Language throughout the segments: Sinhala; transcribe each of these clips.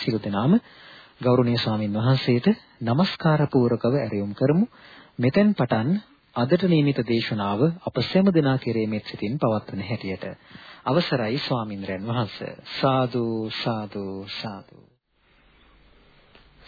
නම් අපි සියලු දෙනාම ගෞරවනීය ස්වාමින් වහන්සේට নমස්කාර පූරකව ඇරයුම් කරමු. මෙතෙන් පටන් අදට නියමිත දේශනාව අප සෑම දිනා කෙරෙහිමත් සිටින් පවත්වන හැටියට. අවසරයි ස්වාමින්ද්‍රයන් වහන්සේ. සාදු සාදු සාදු.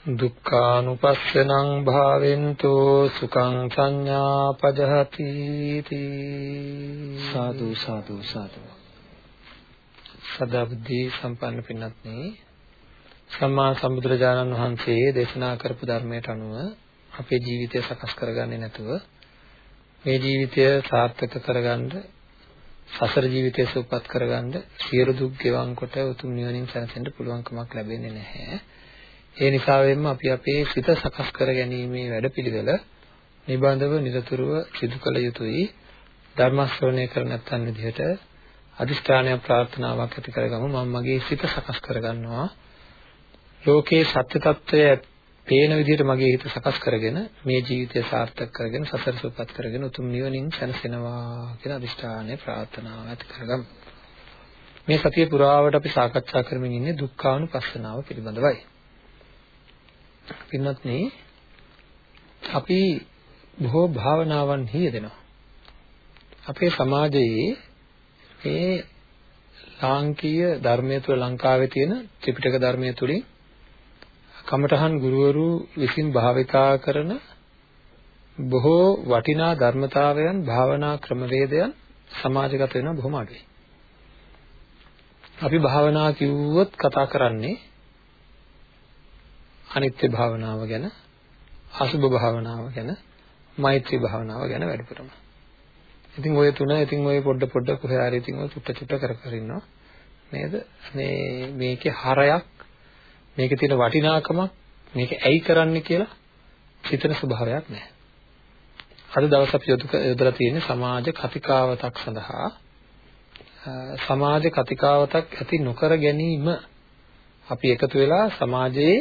දුක්ඛානුපස්සනං භාවෙන්තෝ සුඛං සංඥා පජහති සාදු සාදු සාදු සදා බුද්ධි සම්පන්න පින්වත්නි සම්මා සම්බුදුරජාණන් වහන්සේ දේශනා කරපු ධර්මයට අනුව අපේ ජීවිතය සකස් කරගන්නේ නැතුව මේ ජීවිතය සාර්ථක කරගන්න සසර ජීවිතය සුවපත් කරගන්න සියලු දුක් ගෙවන් කොට උතුම් නිවනින් සැනසෙන්න පුළුවන්කමක් ලැබෙන්නේ නැහැ. ඒ නිසා වෙන්න අපි අපේ සිත සකස් කර ගැනීමේ වැඩපිළිවෙල නිබඳව නිරතුරුව සිදු කළ යුතුයි. ධර්ම ශ්‍රවණය කර නැත්නම් විදිහට අදිෂ්ඨානය ප්‍රාර්ථනාවක් ඇති කරගමු මම මගේ සිත සකස් කරගන්නවා. ලෝකේ සත්‍ය తত্ত্বය පේන විදිහට මගේ හිත සකස් කරගෙන මේ ජීවිතය සාර්ථක කරගෙන සසර සුවපත් කරගෙන උතුම් නිවනින් සැනසෙනවා කියලා අදිෂ්ඨානය ප්‍රාර්ථනාව ඇති කරගමු. මේ සතිය පුරාවට අපි සාකච්ඡා කරමින් ඉන්නේ දුක්ඛානුපස්සනාව පිළිබඳවයි. පින්වත්නි අපි බොහෝ භාවනාවන් හියදෙනවා. අපේ සමාජයේ මේ ලාංකීය ධර්මයේ තුල ලංකාවේ තියෙන ත්‍රිපිටක ධර්මයේ තුලින් කමඨහන් ගුරුවරු විසින් භාවිතා කරන බොහෝ වටිනා ධර්මතාවයන් භාවනා ක්‍රමවේදයන් සමාජගත වෙන බොහොම අඩුයි. අපි භාවනා කිව්වොත් කතා කරන්නේ අනිත්‍ය භාවනාව ගැන, අසුභ භාවනාව ගැන, මෛත්‍රී භාවනාව ගැන වැඩිපුරම. ඉතින් ඔය තුන ඉතින් ඔය පොඩ පොඩ කොහේ හරි ඉතින් ඔය චුට්ට චුට්ට කර කර ඉන්නවා. නේද? මේ මේකේ හරයක් මේකේ තියෙන වටිනාකමක් මේක ඇයි කරන්නේ කියලා හිතන ස්වභාවයක් නැහැ. අද දවස් අපි යොදලා තියෙන්නේ සමාජ කතිකාවතක් සඳහා සමාජ කතිකාවතක් ඇති නොකර ගැනීම අපි එකතු වෙලා සමාජයේ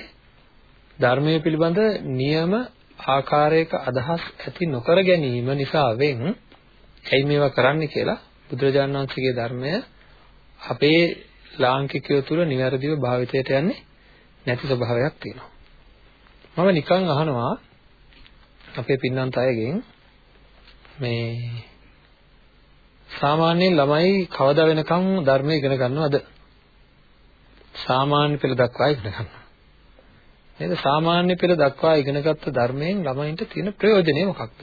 ධර්මයේ පිළිබඳ නියම ආකාරයක අදහස් ඇති නොකර ගැනීම නිසාවෙන් ඇයි මේවා කරන්නේ කියලා බුදුරජාණන් වහන්සේගේ ධර්මය අපේ ලාංකිකයෝ තුල નિවැරදිව භාවිතයට යන්නේ නැති ස්වභාවයක් තියෙනවා. මම නිකන් අහනවා අපේ පින්නන්ත අයගෙන් මේ සාමාන්‍යයෙන් ළමයි කවදා වෙනකම් ධර්මය ඉගෙන ගන්නවද? සාමාන්‍ය පෙළ දක්වා ඉගෙන ගන්නවා. නේද? සාමාන්‍ය පෙළ දක්වා ඉගෙනගත්ත ධර්මයෙන් ළමයින්ට තියෙන ප්‍රයෝජනය මොකක්ද?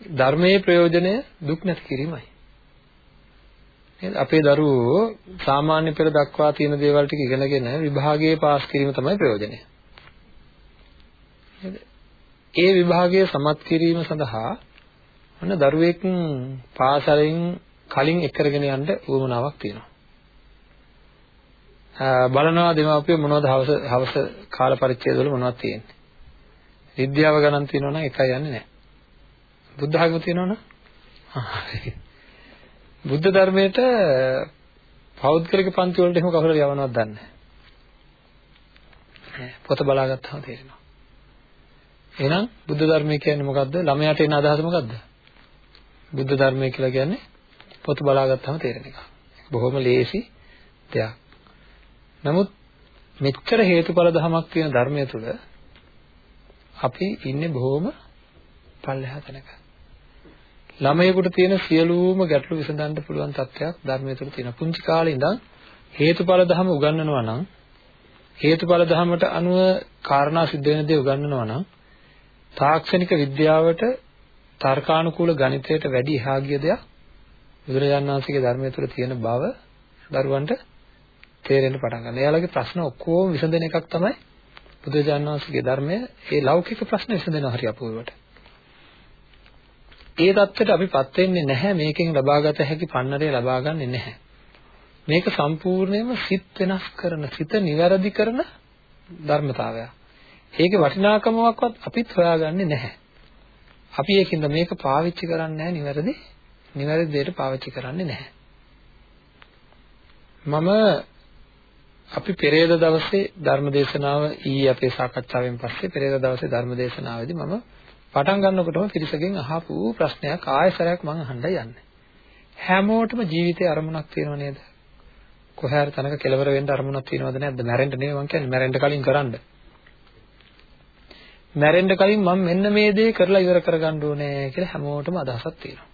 ධර්මයේ ප්‍රයෝජනය දුක් නැති කිරීමයි. නේද? අපේ දරුවෝ සාමාන්‍ය පෙළ දක්වා තියෙන දේවල් ටික ඉගෙනගෙන විභාගයේ පාස් කිරීම තමයි ප්‍රයෝජනය. නේද? ඒ විභාගයේ සමත් කිරීම සඳහා මොන දරුවෙක් පාසලෙන් කලින් එක්කරගෙන යන්න උවමනාවක් තියෙනවා. බලනවා දෙමාපිය මොනවද හවස හවස කාල පරිච්ඡේදවල මොනවද තියෙන්නේ. විද්‍යාව ගණන් තියෙනවා නම් එකයි යන්නේ නැහැ. බුද්ධ ධර්ම තියෙනවනම් බුද්ධ ධර්මයට පෞද්ගලික පන්ති වලට එහෙම කවුරුහරි යවනවද දන්නේ නැහැ. පොත බලාගත්තාම තේරෙනවා. එහෙනම් බුද්ධ ධර්මය කියන්නේ මොකද්ද? ළමයාට එන අදහස මොකද්ද? බුද්ධ ධර්මය කියලා කියන්නේ පොත බලාගත්තාම තේරෙන එක. බොහොම ලේසි දෙයක්. නමුත් මෙච්චර හේතුඵල ධමයක් තියෙන ධර්මය තුල අපි ඉන්නේ බොහොම පල්ලෙහා තැනක. ළමයෙකුට තියෙන සියලුම ගැටලු විසඳන්න පුළුවන් තත්ත්වයක් ධර්මයේ තුල තියෙනවා. පුංචි කාලේ ඉඳන් හේතුඵල ධම උගන්වනවා නම් හේතුඵල ධමයට අනුව කාරණා සිද්ධ වෙන දේ උගන්වනවා නම් තාක්ෂණික විද්‍යාවට තර්කානුකූල ගණිතයට වැඩි එහා ගිය දෙයක් බුදුරජාණන් වහන්සේගේ ධර්මය තුළ තියෙන බව දරුවන්ට තේරෙන්න පටන් ගන්නවා. එයාලගේ ප්‍රශ්න ඔක්කොම විසඳන එකක් තමයි බුදුරජාණන් වහන්සේගේ ධර්මය. ඒ ලෞකික ප්‍රශ්න විසඳෙනවා හරි අපූර්වට. ඒ தත්ත්වයට අපිපත් වෙන්නේ නැහැ මේකෙන් ලබාගත හැකි පන්නරය ලබා ගන්නෙ නැහැ. මේක සම්පූර්ණයෙන්ම සිත් වෙනස් කරන, සිත නිවැරදි කරන ධර්මතාවයක්. ඒකේ වටිනාකමක්වත් අපිත් හොයාගන්නේ නැහැ. අපි ඒකින්ද මේක පාවිච්චි කරන්නේ නැහැ නිවැරදි නිවැරදි දෙයට පාවිච්චි කරන්නේ නැහැ. මම අපි පෙරේද දවසේ ධර්මදේශනාව ඊයේ අපේ සාකච්ඡාවෙන් පස්සේ පෙරේද දවසේ ධර්මදේශනාවේදී මම පටන් ගන්නකොටම පිරිසගෙන් අහපු ප්‍රශ්නයක් ආයෙසරයක් මම අහන්නයි යන්නේ. හැමෝටම ජීවිතේ අරමුණක් තියෙනව නේද? කොහේ හරි තැනක කෙලවර වෙන්න අරමුණක් තියෙනවද නැද්ද? මැරෙන්න නෙවෙයි මං කියන්නේ මැරෙන්න කලින් කරන්න. මැරෙන්න කලින් මම මෙන්න මේ දේ කරලා ඉවර කරගන්න ඕනේ කියලා හැමෝටම අදහසක් තියෙනවා.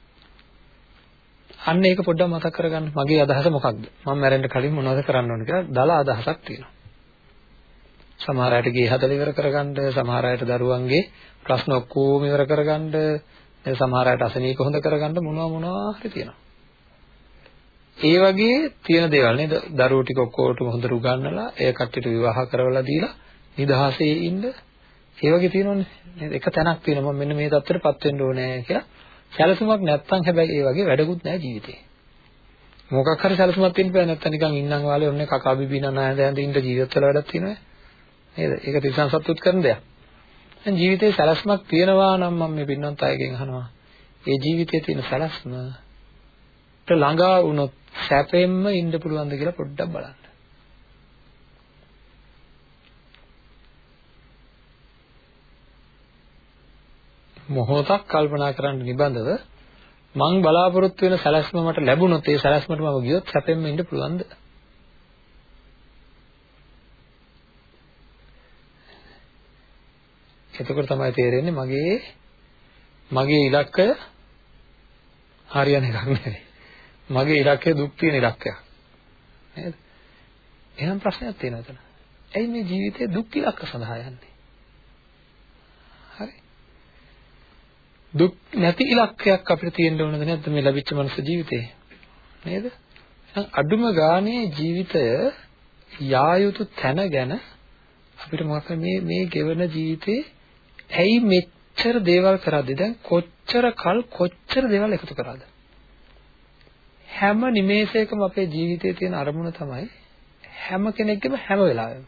අන්න ඒක පොඩ්ඩක් මතක් කරගන්න. මගේ අදහස මොකක්ද? මම මැරෙන්න කලින් මොනවද කරන්න ඕන කියලා දල අදහසක් තියෙනවා. සමහර අයට ගේ හදලා ඉවර කරගන්න, සමහර අයට දරුවන්ගේ ප්‍රශ්න ඔක්කොම ඉවර කරගන්න, සමහර අයට අසනීප හොඳ කරගන්න මොනවා මොනවා හරි තියෙනවා. ඒ වගේ තියෙන දේවල් නේද? දරුවෝ ටික ඔක්කොටම හොඳට උගන්වලා, ඒ කට්ටියට විවාහ කරවලා දීලා නිදහසේ ඉන්න ඒ වගේ තියෙනවනේ නේද? එක තැනක් තියෙනවා මම මෙන්න මේ தත්තරපත් වෙන්න ඕනේ කියලා. සැලසුමක් නැත්තම් හැබැයි ඒ වගේ වැඩකුත් නැහැ ජීවිතේ. මොකක් හරි සැලසුමක් තියෙන්න බෑ නැත්තම් නිකන් ඉන්නම් වාලේ ඔන්නේ කකා බිබී නනා ඇඳ ඉන්න ජීවිත වල වැඩක් තියෙනවා නේද? ඒක තිරසන් සතුටුත් කරන දෙයක්. දැන් ජීවිතේ සැලසුමක් තියෙනවා නම් මම මේ පින්නන්ත අයගෙන් අහනවා. ඒ ජීවිතයේ තියෙන සැලසුම ළඟා වුණොත් සැපෙන්ම ඉන්න පුළුවන්ද කියලා පොඩ්ඩක් බලන්න. මොහොතක් කල්පනා කරන්න නිබඳව මං බලාපොරොත්තු වෙන සැලැස්ම මට ලැබුණොත් ඒ සැලැස්මට මම ගියොත් සැපෙන්ම ඉන්න පුළුවන්ද? එතකොට තමයි තේරෙන්නේ මගේ මගේ ඉලක්කය හරියන එකක් නෙවෙයි. මගේ ඉලක්කය දුක් තියෙන ඉලක්කයක්. නේද? එහෙනම් ප්‍රශ්නයක් තියෙනවා එතන. ඇයි මේ ජීවිතේ දුක් ඉලක්ක සඳහා යන්නේ? හරි. දුක් නැති ඉලක්කයක් අපිට තියෙන්න ඕනද නැද්ද මේ ලැබිච්ච මනුස්ස ජීවිතේ? නේද? අඩුම ගානේ ජීවිතය යා යුතු තැන ගැන අපිට මොකක් මේ මේ ගෙවන ජීවිතේ ඇයි මෙච්චර දේවල් කරද්දී දැන් කොච්චර කල් කොච්චර දේවල් එකතු කරාද? හැම නිමේෂයකම අපේ ජීවිතයේ තියෙන අරමුණ තමයි හැම කෙනෙක්ගේම හැම වෙලාවෙම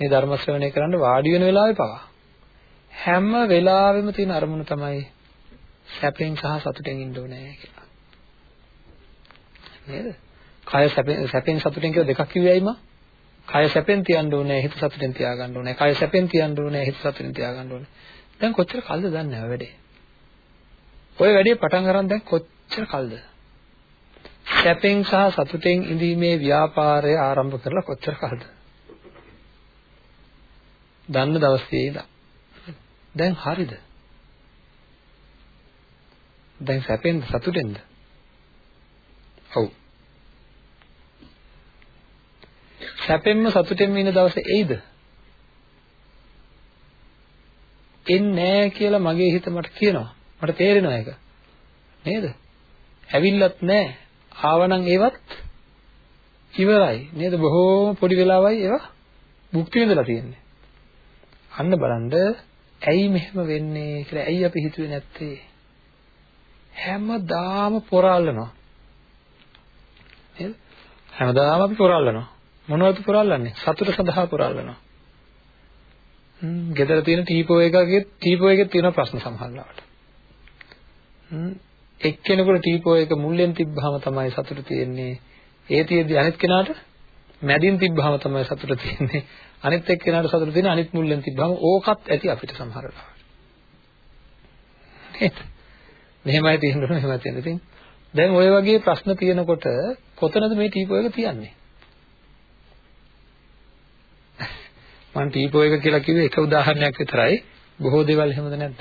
මේ ධර්ම ශ්‍රවණය කරන්න වාඩි වෙන වෙලාවේ පවා හැම වෙලාවෙම තියෙන අරමුණ තමයි සැපෙන් සහ සතුටෙන් ඉන්න ඕනේ කියලා. නේද? කය සැපෙන් සැපෙන් සතුටෙන් කියලා දෙකක් කිව්වයිම. කය සැපෙන් තියන්න ඕනේ, හිත සතුටෙන් තියාගන්න ඕනේ. කය සැපෙන් තියන්න ඕනේ, හිත සතුටෙන් තියාගන්න ඕනේ. දැන් කොච්චර කල්ද දන්නේ නැහැ වැඩේ. ඔය වැඩේ පටන් ගන්න දැන් කොච්චර කල්ද? සැපෙන් සහ සතුටෙන් ඉඳීමේ ව්‍යාපාරය ආරම්භ කරලා කොච්චර කල්ද? දන්න දවසේ ඉඳන්. දැන් හරිද? දැන් සැපෙන්ද සතුටෙන්ද? ඔව්. සැපෙන්ම සතුටෙන්ම ඉන්න දවසේ එයිද? එන්නේ නැහැ කියලා මගේ හිත මට කියනවා. මට තේරෙනවා ඒක. නේද? ඇවිල්ලත් නැහැ. ආවනම් ඒවත් ඉවරයි. නේද? බොහෝම පොඩි වෙලාවයි ඒවා භුක්ති විඳලා තියෙන්නේ. අන්න බලන්න ඇයි මෙහෙම වෙන්නේ කියලා ඇයි අපි හිතුවේ නැත්තේ? හැමදාම පොරාලනවා. නේද? හැමදාම අපි පොරාලනවා. මොනවද පොරාලන්නේ? සතුට සඳහා පොරාලනවා. හ්ම්, ගෙදර තියෙන ටීපෝ එකකේ ටීපෝ එකේ තියෙන ප්‍රශ්න සමහරවිට. හ්ම්, එක්කෙනෙකුට ටීපෝ එක මුල්ලෙන් තිබ්බහම තමයි සතුට තියෙන්නේ. ඒ තියෙද්දි අනිත් කෙනාට මැදින් තිබ්බහම තමයි සතුට තියෙන්නේ. අනිත් එක්කෙනාට සතුට තියෙන අනිත් මුල්ලෙන් තිබ්බම ඕකත් ඇති අපිට සමහර වෙලාවට. නේද? මෙහෙමයි තියෙන්නේ මෙහෙමයි තියෙන්නේ. ඉතින් දැන් ওই වගේ ප්‍රශ්න තියෙනකොට කොතනද මේ ටීපෝ එක තියන්නේ? මම ටීපෝ එක කියලා කිව්වේ එක උදාහරණයක් විතරයි. බොහෝ දේවල් එහෙමද නැද්ද?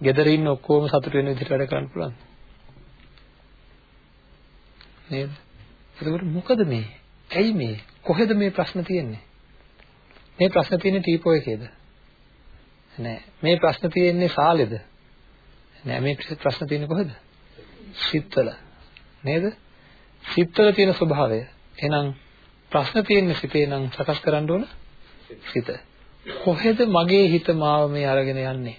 ගෙදර ඉන්න ඔක්කොම සතුට වෙන විදිහට වැඩ කරන්න පුළුවන්. නේද? එතකොට මොකද මේ? ඇයි මේ? කොහෙද මේ ප්‍රශ්න තියෙන්නේ? මේ ප්‍රශ්න තියෙන්නේ ටීපෝ එකේද? නෑ. මේ ප්‍රශ්න තියෙන්නේ සාලෙද? නෑ මේ ප්‍රශ්න තියෙන්නේ කොහෙද? සිත්වල. නේද? සිත්වල තියෙන ස්වභාවය. එහෙනම් ප්‍රශ්න තියෙන්නේ සිතේ නම් සකස් කරන්න ඕන සිත. කොහෙද මගේ හිත මාව මේ අරගෙන යන්නේ?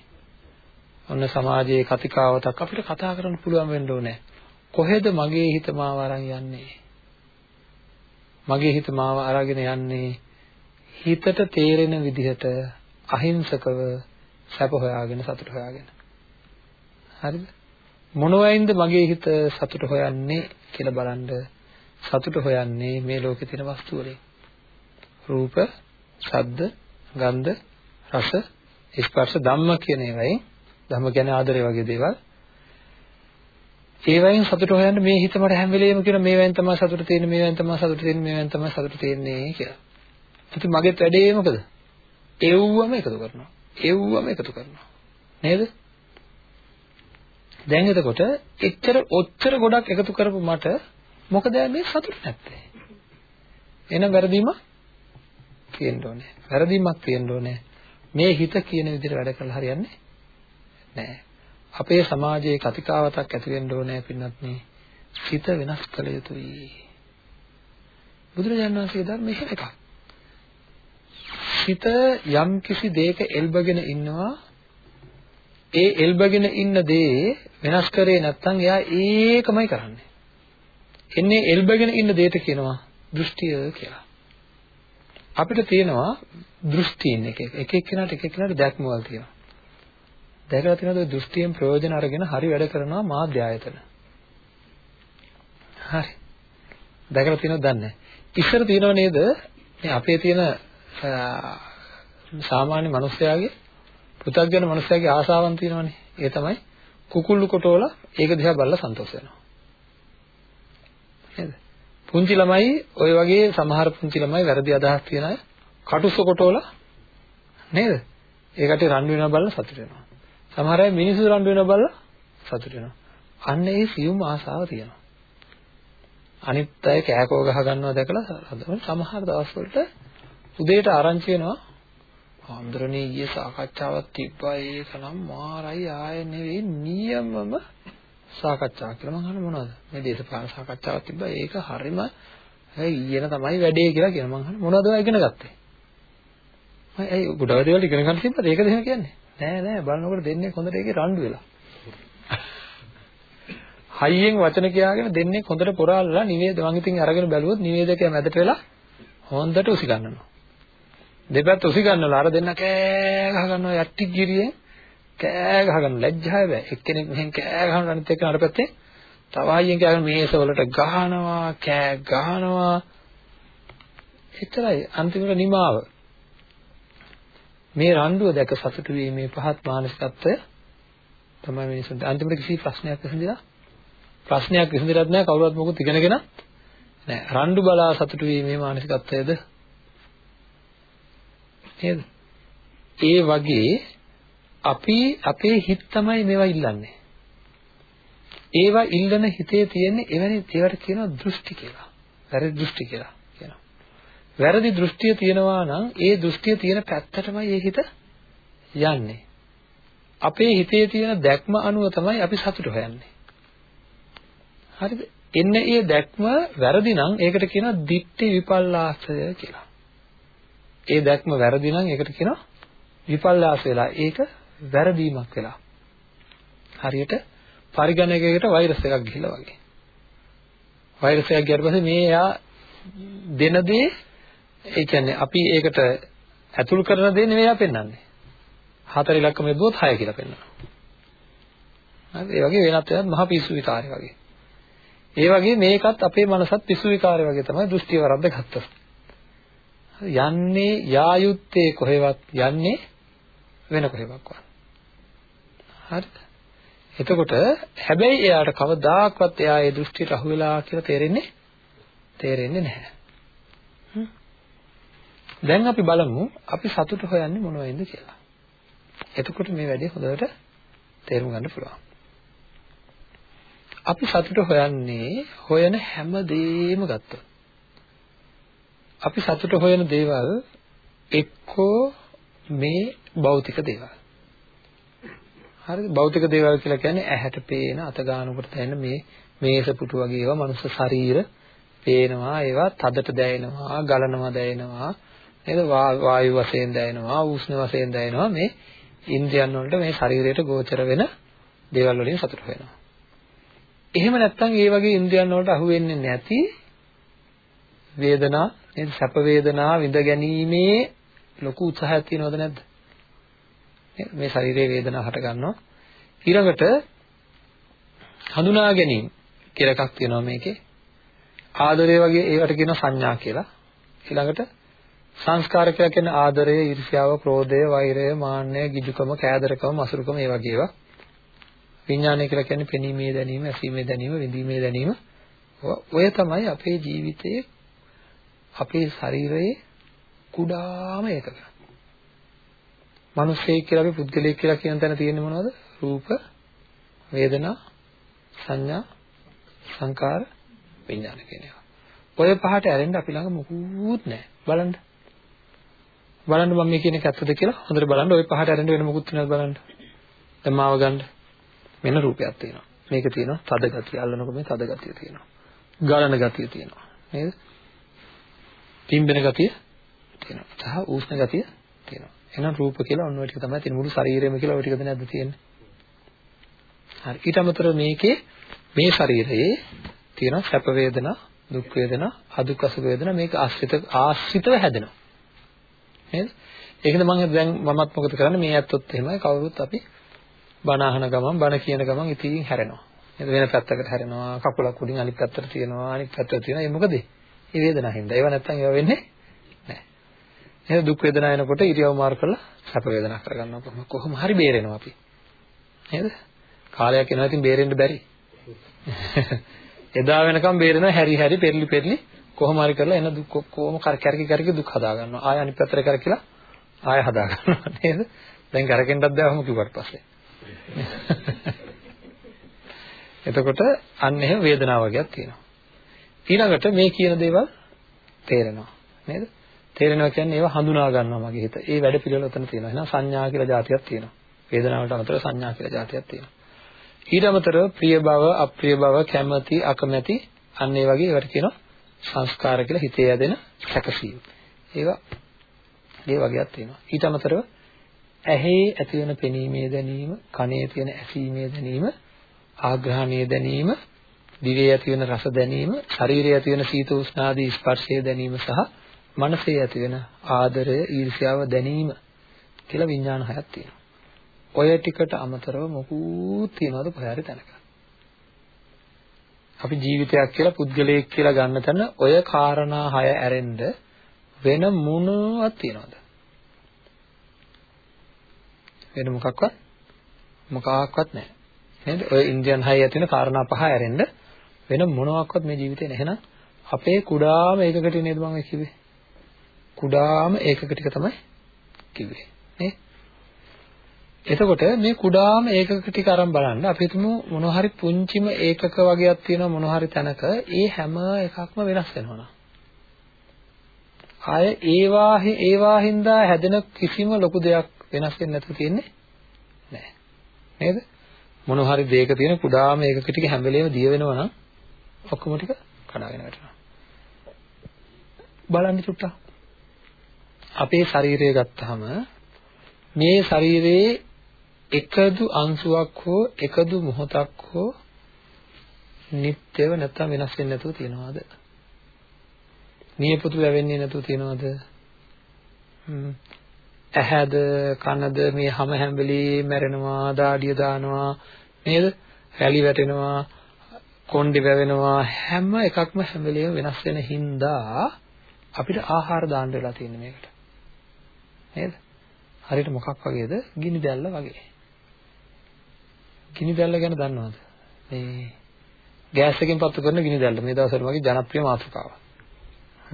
ඔන්න සමාජයේ කතිකාවතක් අපිට කතා කරන්න පුළුවන් වෙන්න ඕනේ. කොහෙද මගේ හිත මාව අරන් යන්නේ? මගේ හිත මාව අරගෙන යන්නේ හිතට තේරෙන විදිහට අහිංසකව සැප හොයාගෙන සතුට හොයාගෙන. හරිද? මොනවයින්ද මගේ හිත සතුට හොයන්නේ කියලා බලන්න සතුට හොයන්නේ මේ ලෝකේ තියෙන වස්තු වලින්. රූප, ශබ්ද, ගන්ධ, රස, ස්පර්ශ ධම්ම කියන ඒවායින් ධම්ම කියන්නේ ආදරය වගේ දේවල්. ඒවයින් සතුට හොයන්න මේ හිත මට හැම වෙලෙම කියන මේවෙන් තමයි සතුට තියෙන්නේ මේවෙන් තමයි සතුට තියෙන්නේ මේවෙන් තමයි සතුට තියෙන්නේ කියලා. ඉතින් මගේත් වැඩේ මොකද? එව්වම එකතු කරනවා. එව්වම එකතු කරනවා. නේද? දැන් එතකොට එච්චර ඔච්චර ගොඩක් එකතු කරපු මට මොකද මේ සතුට නැත්තේ? එහෙනම් වැරදීමක් තියෙන්න ඕනේ. වැරදීමක් තියෙන්න ඕනේ. මේ හිත කියන විදිහට වැඩ කරලා හරියන්නේ නැහැ. අපේ සමාජයේ කතිකාවතක් ඇති වෙන්න ඕනේ පින්නත් නේ. සිත වෙනස් කළ යුතුයි. බුදුරජාණන් වහන්සේගේ ධර්මයේ එහෙම එකක්. සිත යම් කිසි දෙයක එල්බගෙන ඉන්නවා ඒ එල්බගෙන ඉන්න දේ වෙනස් කරේ නැත්නම් එයා ඒකමයි කරන්නේ. එන්නේ එල්බගෙන ඉන්න දෙයට කියනවා දෘෂ්ටිය කියලා. අපිට තියෙනවා දෘෂ්ටීන් එක එක එක එක්කෙනාට එක එක්කෙනාට දැක්මවල් තියෙනවා. දැකලා තියෙනවද ඔය දෘෂ්ටියෙන් ප්‍රයෝජන අරගෙන හරි වැඩ කරනවා මාධ්‍ය ආයතන. හරි. දැකලා තියෙනවද දන්නේ නැහැ. ඉස්සර තියෙනව නේද මේ අපේ තියෙන සාමාන්‍ය මිනිස්යාගේ පෘථග්ජන මිනිස්යාගේ ආසාවන් තියෙනවනේ. ඒ තමයි කුකුල්ලු කොටවල ඒක දිහා බලලා සන්තෝෂ වෙනවා. නේද? පුංචි ළමයි ওই වගේ සමහර පුංචි ළමයි වැරදි අදහස් තියන අය කටුස්ස කොටවල නේද? ඒකට රන් වෙනවා බලලා සතුට වෙනවා. සමහර අය මිනිස්සු රන් වෙනවා බලලා සතුට වෙනවා. අන්න ඒ සියුම් ආසාව තියෙනවා. අනිත් අය කෑකෝ ගහ ගන්නවා දැකලා සමහර දවස්වලට උදේට ආරංචි වෙනවා. ආන්දරණී ඊයේ සාකච්ඡාවක් තිබ්බා. ඒක නම් මාරයි ආයෙ නෙවෙයි නියමම සාකච්ඡාවක් කියලා මම අහන්නේ මොනවද? මේ දේශපාලන සාකච්ඡාවක් තිබ්බා. ඒක හරිම ඊයේන තමයි වැඩේ කියලා කියන මම අහන්නේ මොනවද? ඔය ඉගෙන ගත්තේ. මම ඒ ගොඩාක් දේවල් ඉගෙන ගන්න තිබ්බද? ඒකද එහෙම කියන්නේ. නෑ නෑ. බලනකොට දෙන්නේ හොඳට ඒකේ රණ්ඩු වෙලා. හයියෙන් වචන කියාගෙන දෙන්නේ හොඳට පොරාලලා නිවේද මං ඉතින් අරගෙන බැලුවොත් නිවේදකයා මැදට වෙලා හොඳට උසි ගන්නවා. දෙපැත්ත උසි ගන්නවලා අර දෙන්න කෑ ගහ ගන්නවා යටි ගිරියෙන්. කෑ ගහ ගන්න ලැජ්ජාය බෑ. එක්කෙනෙක් මෙහෙන් කෑ ගහනවා අනිත් එක්කෙනා අර පැත්තේ තව අයියෙන් කෑ ගන්න මේස වලට ගහනවා කෑ ගහනවා. එතරයි අන්තිමට නිමාව. මේ රණ්ඩුව දැක සතුටු වීමේ පහත් මානසිකත්වය තමයි මිනිසුන්ට අන්තිමට කිසි ප්‍රශ්නයක් විසඳිලා ප්‍රශ්නයක් විසඳිලත් නැහැ කවුරුවත් මොකුත් ඉගෙනගෙන නැහැ රණ්ඩු බලා සතුටු වීමේ මානසිකත්වයද නේද? ඒ වගේ අපි අපේ හිත තමයි මේවා ඉල්ලන්නේ. ඒවා ඉල්ලන හිතේ තියෙන එවැනි ඒවට කියනවා දෘෂ්ටි කියලා. වැරදි දෘෂ්ටි කියලා කියනවා. වැරදි දෘෂ්ටිය තියෙනවා නම් ඒ දෘෂ්ටිය තියෙන පැත්තටමයි ඒ හිත යන්නේ. අපේ හිතේ තියෙන දැක්ම අනුව තමයි අපි සතුට හොයන්නේ. හරිද? එන්න ඒ දැක්ම වැරදි නම් ඒකට කියනවා දිට්ඨි විපල්ලාසය කියලා. ඒ දැක්ම වැරදි නම් ඒකට කියනවා විපල්ලාස වෙලා. ඒක වැරදීමක් වෙලා. හරියට පරිගණකයකට වෛරස් එකක් ගිහිල්ලා වගේ. වෛරස් එකක් ගියාට පස්සේ මේ එයා දෙන දේ ඒ කියන්නේ අපි ඒකට ඇතුල් කරන දේ නෙවෙයි ආ පෙන්වන්නේ. හතර ඉලක්කම යදුවොත් 6 කියලා පෙන්වනවා. හරි ඒ වගේ වෙනත් වෙනත් මහ පිස්සු විකාරය වගේ. ඒ වගේ මේකත් අපේ මනසත් පිස්සු විකාරය වගේ තමයි දෘෂ්ටි වරද්ද ගත්තොත්. යන්නේ යා යුත්තේ කොහෙවත් යන්නේ වෙන කොහෙවත්. හරිද? එතකොට හැබැයි එයාට කවදාක්වත් එයා ඒ දෘෂ්ටියට අහු වෙලා කියලා තේරෙන්නේ තේරෙන්නේ නැහැ. දැන් අපි බලමු අපි සතුට හොයන්නේ මොනවයින්ද කියලා. එතකොට මේ වැඩේ හොඳට තේරුම් ගන්න පුළුවන්. අපි සතුට හොයන්නේ හොයන හැම දෙයක්ම ගත්තොත්. අපි සතුට හොයන දේවල් එක්කෝ මේ භෞතික දේවල්. හරිද? භෞතික දේවල් කියලා කියන්නේ ඇහැට පේන, අත ගන්නකොට දැනෙන මේ මේස පුටු වගේ ඒවා මනුස්ස ශරීර පේනවා ඒවා තදට දැනෙනවා ගලනවා දැනෙනවා නේද? වායු වශයෙන් දැනෙනවා උෂ්ණ වශයෙන් දැනෙනවා මේ ඉන්ද්‍රියන් වලට මේ ශරීරයට ගෝචර වෙන දේවල් වලින් සතුට වෙනවා. එහෙම නැත්නම් ඒ වගේ ඉන්ද්‍රියන් වලට අහු වෙන්නේ නැති වේදනා නේද? සැප වේදනා විඳ ගැනීමේ ලොකු උත්සාහයක් තියෙනවද නැද්ද? මේ ශරීරයේ වේදනාව හට ගන්නවා. ඊළඟට හඳුනා ගැනීම කියලා එකක් තියෙනවා මේකේ. ආදරය වගේ ඒවට කියනවා සංඥා කියලා. ඊළඟට සංස්කාර කියලා කියන්නේ ආදරය, ඊර්ෂ්‍යාව, ක්‍රෝධය, වෛරය, මාන්නය, ගිජුකම, කෑදරකම, මසුරුකම ඒ වගේ ඒවා. විඥානය කියලා කියන්නේ පෙනීමේ දැනීම, ඇසීමේ දැනීම, විඳීමේ දැනීම. ඔය තමයි අපේ ජීවිතයේ අපේ ශරීරයේ කුඩාම එකක. මිනිස්සෙක් කියලා අපි පුද්ගලයෙක් කියලා කියන තැන තියෙන්නේ මොනවද? රූප, වේදනා, සංඥා, සංකාර, විඥාන කියන ඒවා. ඔය පහට ඇරෙන්න අපි ළඟ මොකුත් නැහැ. බලන්න. බලන්න මම මේ කියන එක ඇත්තද කියලා හොඳට බලන්න ওই පහට ඇරෙන්න වෙන මොකුත් නැද්ද බලන්න. දැන් මාව ගන්න. මෙන්න රූපයක් තියෙනවා. මේක තියෙනවා තද ගතිය. අල්ලනකොට මේ තද ගතිය තියෙනවා. ගලන ගතිය තියෙනවා. නේද? පිම්බෙන ගතිය තියෙනවා. සහ උෂ්ණ ගතිය තියෙනවා. එහෙනම් රූප කියලා ඔන්න ඔය ටික තමයි තියෙන්නේ. මුළු ශරීරෙම කියලා ඔය ටිකද නැද්ද තියෙන්නේ? හරි. ඊට අමතරව මේකේ මේ ශරීරයේ තියෙන සැප වේදනා, දුක් වේදනා, අදුක්කස වේදනා මේක ආශ්‍රිත ආශ්‍රිතව හැදෙනවා. නේද? ඒකද මම දැන් මමත් මොකද කරන්නේ මේ ඇත්තොත් එහෙමයි කවුරුත් අපි බණ අහන ගමන් බණ කියන ගමන් ඉතින් හැරෙනවා. නේද? වෙන පැත්තකට හැරෙනවා. කකුලක් උඩින් අනිත් පැත්තට තියනවා. අනිත් පැත්තට තියනවා. ඒ මොකද? ඒ වේදනාව හින්දා. ඒව නැත්තම් ඒව වෙන්නේ නැහැ. එහෙනම් දුක් වේදනා එනකොට ඉරියව් මාරු කරලා සැප වේදනා කරගන්නවා කොහොම කොහොම හරි බේරෙනවා අපි. නේද? කාලයක් යනවා ඉතින් බේරෙන්න බැරි. එදා වෙනකම් බේරෙනවා හැරි හැරි පෙරලි පෙරලි කොහොම හරි කරලා එන දුක් ඔක්කොම කැරකි කැරකි දුක් හදා ගන්නවා. ආය අනිත් පැත්තට කරකිලා ආය හදා ගන්නවා නේද? දැන් කරකෙන්නත් බැවම කිව්වට පස්සේ. එතකොට අන්න එහෙම වේදනාව වගේක් තියෙනවා. ඊළඟට මේ කියන දේවල් තේරෙනවා නේද? තේරෙනවා කියන්නේ ඒවා හඳුනා ගන්නවා මගේ හිත. ඒ වැඩ පිළිවෙල උතන තියෙනවා. එහෙනම් සංඥා කියලා જાතියක් තියෙනවා. වේදනාවට අමතරව සංඥා කියලා જાතියක් තියෙනවා. ඊට අමතරව ප්‍රිය බව, අප්‍රිය බව, කැමැති, අකමැති අන්න ඒ වගේ ඒවට කියනවා සංස්කාර කියලා හිතේ ඇදෙන සැකසීම්. ඒවා ඒ වගේක් තියෙනවා. ඊට අමතරව ඇහි ඇති වෙන පෙනීමේ දැනීම, කනේ තියෙන ඇසීමේ දැනීම, ආග්‍රහණීය දැනීම, දිවේ ඇති වෙන රස දැනීම, ශරීරයේ ඇති වෙන සීත උෂ්ණ ආදී ස්පර්ශයේ දැනීම සහ මනසේ ඇති වෙන ආදරය, ඊර්ෂ්‍යාව දැනීම කියලා විඥාන හයක් තියෙනවා. ඔය ටිකට අමතරව මොකුත් තියනවද කොහේ හරි තැනක? අපි ජීවිතයක් කියලා පුද්ගලයෙක් කියලා ගන්න තැන ඔය කාරණා හය ඇරෙන්න වෙන මොනවත් තියනවද? වෙන මොකක්වත් මොකක්වත් නැහැ. නේද? ඔය ඉන්දියන් හය ඇතුළේ කාරණා පහ ඇරෙන්න වෙන මොනවත් මේ ජීවිතේ නැහැ නේද? අපේ කුඩාම ඒකකට නේද මම කිව්වේ? කුඩාම ඒකක ටික තමයි කිව්වේ. නේ? එතකොට මේ කුඩාම ඒකක ටික අරන් බලන්න අපි හිතමු මොන හරි පුංචිම ඒකක වගේක් තියෙනවා මොන හරි තැනක ඒ හැම එකක්ම වෙනස් වෙනවා ආය ඒවා ඒවා හින්දා හැදෙන කිසිම ලොකු දෙයක් වෙනස් වෙන්නේ නැතුව තියෙන්නේ නැහැ. නේද? මොන හරි දෙයක තියෙන කුඩාම ඒකක ටික හැම වෙලේම දිය වෙනවා නම් ඔක්කොම ටික කඩාගෙන වැටෙනවා. බලන්න චුට්ටක්. අපේ ශරීරය ගත්තාම මේ ශරීරයේ එකදු අංශුවක් හෝ එකදු මොහොතක් හෝ නිත්‍යව නැත්තම් වෙනස් වෙන්නේ නැතුව තියනවාද? නියපොතු වැවෙන්නේ නැතුව තියනවාද? ඇහැද කනද මේ හැම හැම වෙලේ මැරෙනවා, දාඩිය දානවා නේද? රැලි වැටෙනවා, කොණ්ඩේ වැවෙනවා හැම එකක්ම හැම වෙලේම වෙනස් වෙන හින්දා අපිට ආහාර දාන්න වෙලා තියෙන්නේ මේකට. නේද? හරියට මොකක් වගේද? ගිනි දැල්ල වගේ. ගිනි දැල්ල ගැන දන්නවද? මේ ගෑස් එකෙන් පත්තු කරන ගිනි දැල්ල මේ දවස්වල මගේ ජනප්‍රිය මාතෘකාව.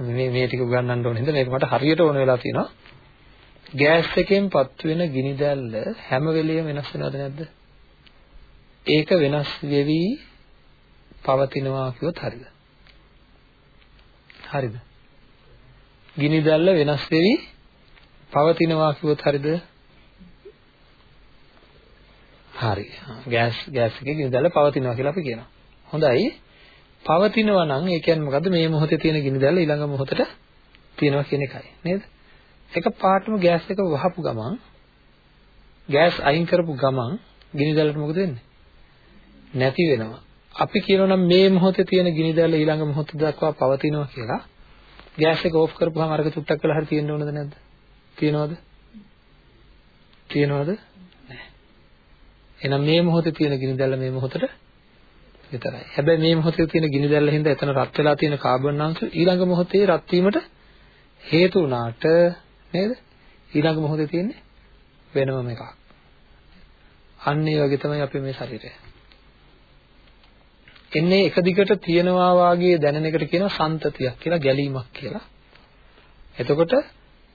මේ මේ ටික උගන්වන්න ඕන හින්දා මේක මට හරියට ඕන වෙලා තියෙනවා. ගෑස් එකෙන් පත්තු වෙන ගිනි දැල්ල හැම වෙලෙම වෙනස් වෙනවද නැද්ද? ඒක වෙනස් වෙවි පවතිනවා කිව්වොත් හරිද? හරිද? ගිනි දැල්ල වෙනස් වෙවි පවතිනවා කිව්වොත් හරිද? හරි. ගෑස් ගෑස් එකේ ගිනි දැල්ල පවතිනවා කියලා අපි කියනවා. හොඳයි. පවතිනවා නම් ඒ කියන්නේ මොකද්ද මේ මොහොතේ තියෙන ගිනි දැල්ල ඊළඟ මොහොතට තියෙනවා කියන එකයි නේද? එක පාටම ගෑස් එක වහපු ගමන් ගෑස් අයින් කරපු ගමන් ගිනි දැල්ලට මොකද වෙන්නේ? නැති වෙනවා. අපි කියනවා නම් මේ මොහොතේ තියෙන ගිනි දැල්ල ඊළඟ මොහොත දක්වා පවතිනවා කියලා. ගෑස් එක ඕෆ් කරපුවාම අරක චුට්ටක් වෙලා හරි තියෙන්න ඕනද නැද්ද? තියෙනවද? තියෙනවද? නැහැ. එහෙනම් මේ මොහොතේ තියෙන ගිනි දැල්ල මේ මොහොතට විතරයි. හැබැයි මේ මොහොතේ තියෙන ගිනි දැල්ල හින්දා එතන රත් වෙලා තියෙන කාබන් අංශු ඊළඟ මොහොතේ රත් වීමට හේතු වුණාට නේද? ඊළඟ මොහොතේ තියෙන්නේ වෙනම එකක්. අන්න ඒ වගේ තමයි අපේ මේ ශරීරය. එන්නේ එක දිගට තියෙනවා වාගේ දැනෙන එකට කියනවා සන්තතියක් කියලා ගැලීමක් කියලා. එතකොට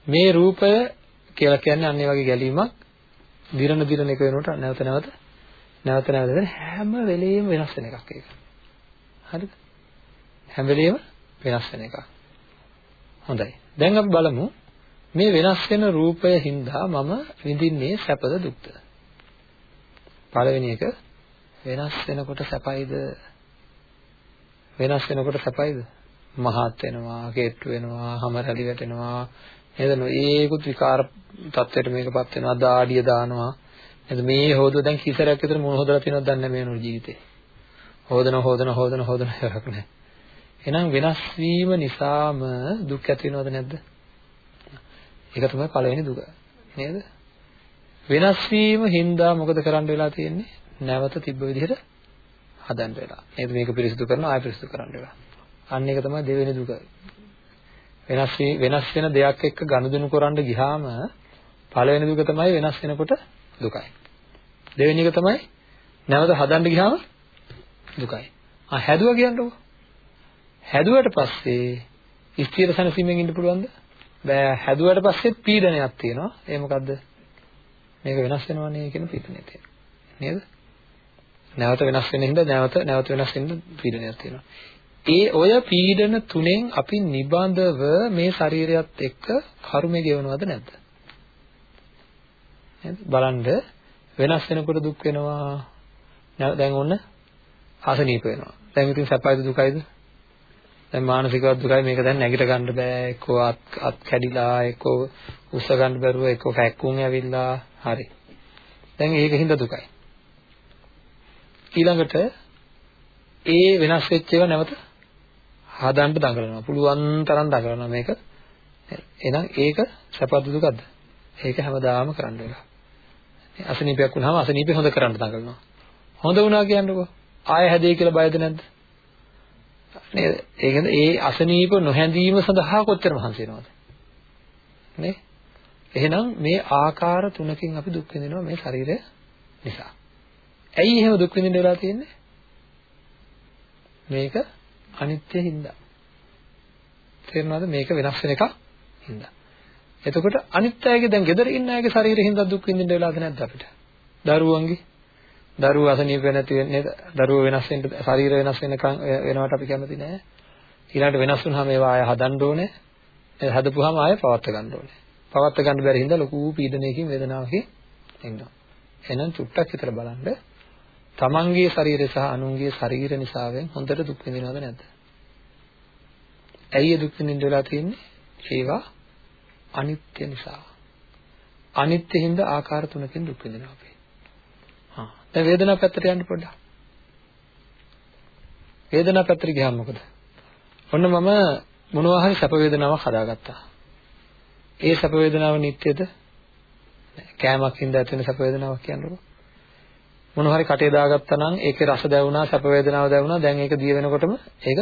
මේ රූපය කියලා කියන්නේ අන්න ඒ වගේ ගැලීමක් දිරන දිරන එක වෙනකොට නැවත නැවත නැවත නැවත වෙන හැම වෙලෙම වෙනස් වෙන එකක් ඒක. හරිද? හැම වෙලෙම වෙනස් වෙන එකක්. හොඳයි. දැන් අපි බලමු මේ වෙනස් වෙන රූපය හින්දා මම විඳින්නේ සැපද දුක්ද? පළවෙනි එක වෙනස් වෙනකොට සැපයිද? වෙනස් වෙනකොට සැපයිද? මහත් වෙනවා, කේට්ටු වෙනවා, හැම රැලි වැටෙනවා. නේද? ඒකුත් විකාර තත්වයට මේකපත් වෙනවා, දාඩිය දානවා. නේද? මේ හොද දැන් කිසරයක් විතර මොන හොදලා තියෙනවද දන්නේ නැහැ මේ නෝ ජීවිතේ. හොදන හොදන හොදන හොදන එකක් නැහැ. එහෙනම් වෙනස් වීම නිසාම දුක් ඇති වෙනවද නැද්ද? ඒක තමයි පළවෙනි දුක. නේද? වෙනස් වීම හින්දා මොකද කරන්න වෙලා තියෙන්නේ? නැවත තිබ්බ විදිහට හදන්න වෙලා. නේද? මේක පිරිසිදු කරනවා ආය පිරිසිදු කරන්න වෙලා. අන්න ඒක තමයි දෙවෙනි දුක. වෙනස් වෙනස් වෙන දෙයක් එක්ක ගනුදෙනු කරන්න ගියාම පළවෙනි දුක තමයි වෙනස් වෙනකොට දුකයි. දෙවෙනි එක තමයි නැවත හදන්න ගියාම දුකයි. ආ හැදුවා කියන්නකෝ. හැදුවට පස්සේ ස්ථිර සනසීමෙන් ඉන්න පුළුවන්ද? බෑ. හැදුවට පස්සේ පීඩනයක් තියෙනවා. ඒ මොකද්ද? මේක වෙනස් වෙනවනේ කියන පීඩනය තියෙනවා. නේද? නැවත වෙනස් වෙන හින්දා නැවත නැවත වෙනස් වෙන පීඩනයක් තියෙනවා. ඒ ඔය පීඩන තුනෙන් අපි නිබඳව මේ ශරීරයත් එක්ක කර්මය ගෙවනවද නැද්ද? නේද? බලන්න වෙනස් වෙනකොට දුක් වෙනවා. දැන් ඔන්න අසනීප වෙනවා. දැන් ඉතින් සැපයිද දුකයිද? දැන් මානසික දුකයි මේක දැන් නැගිට ගන්න බෑ. එක්කෝ අත් අත් කැඩිලා, එක්කෝ උස්ස ගන්න බැරුව, එක්කෝ කැක්කුම් ඇවිල්ලා. හරි. දැන් ඒකින්ද දුකයි. ඊළඟට ඒ වෙනස් වෙච්ච ඒවා නැවත හදන්න දඟලනවා. පුළුවන් තරම් දඟලනවා මේක. එහෙනම් ඒක සැපද දුකද? ඒක හැමදාම කරන්න වෙනවා. අසනීපයක් වුණාම අසනීපේ හොඳ කරන්න දඟලනවා. හොඳ වුණා කියන්නකෝ. ආය හැදේ කියලා බයද නැද්ද? නේද? ඒ කියන්නේ ඒ අසනීප නොහැඳීම සඳහා කොච්චර මහන්සි වෙනවද? නේ? එහෙනම් මේ ආකාර තුනකින් අපි දුක් විඳිනවා මේ ශරීරය නිසා. ඇයි එහෙම දුක් විඳින්න වෙලා තියෙන්නේ? මේක අනිත්‍ය හින්දා. තේරෙනවද? මේක වෙනස් වෙන එකක් හින්දා. එතකොට අනිත් අයගේ දැන් gedara ඉන්න අයගේ ශරීරෙ හින්දා දුක් විඳින්න වෙලාද නැද්ද අපිට? දරුවන්ගේ දරුවෝ අසනීප නැති වෙන්නේ දරුවෝ වෙනස් වෙන්න ශරීර වෙනස් වෙනකන් වෙනවට අපි කැමති නෑ. ඊළඟට වෙනස් වුනහම ඒවා ආය හදන්න ඕනේ. ඒ හදපුවාම ආය පවත් ගන්න ඕනේ. පවත් ගන්න බැරි හින්දා ලොකු පීඩනයකින් වේදනාවකින් ඉන්නවා. එහෙනම් චුට්ටක් හිතලා බලන්න තමන්ගේ ශරීරය සහ අනුන්ගේ ශරීර නිසාවෙන් හොඳට දුක් විඳිනවද නැද්ද? ඇයි දුක් විඳින්න වෙලා තියෙන්නේ? ඒවා අනිත්‍ය නිසා. අනිත්‍ය හින්දා ආකාර තුනකින් දුක් විඳිනවා අපි. හා. දැන් වේදනාව පැත්තට යන්න පොඩ්ඩක්. වේදනාව පැත්තට ගියාම මොකද? ඔන්න මම මොනවා හරි සැප වේදනාවක් හදාගත්තා. ඒ සැප වේදනාව නිට්ටයද? කෑමක් හින්දා ඇති වෙන සැප වේදනාවක් කියන්නකෝ. මොන හරි කටේ දාගත්තා නම් ඒකේ රස දැවුනා සැප වේදනාව දැවුනා දැන් ඒක දිය වෙනකොටම ඒක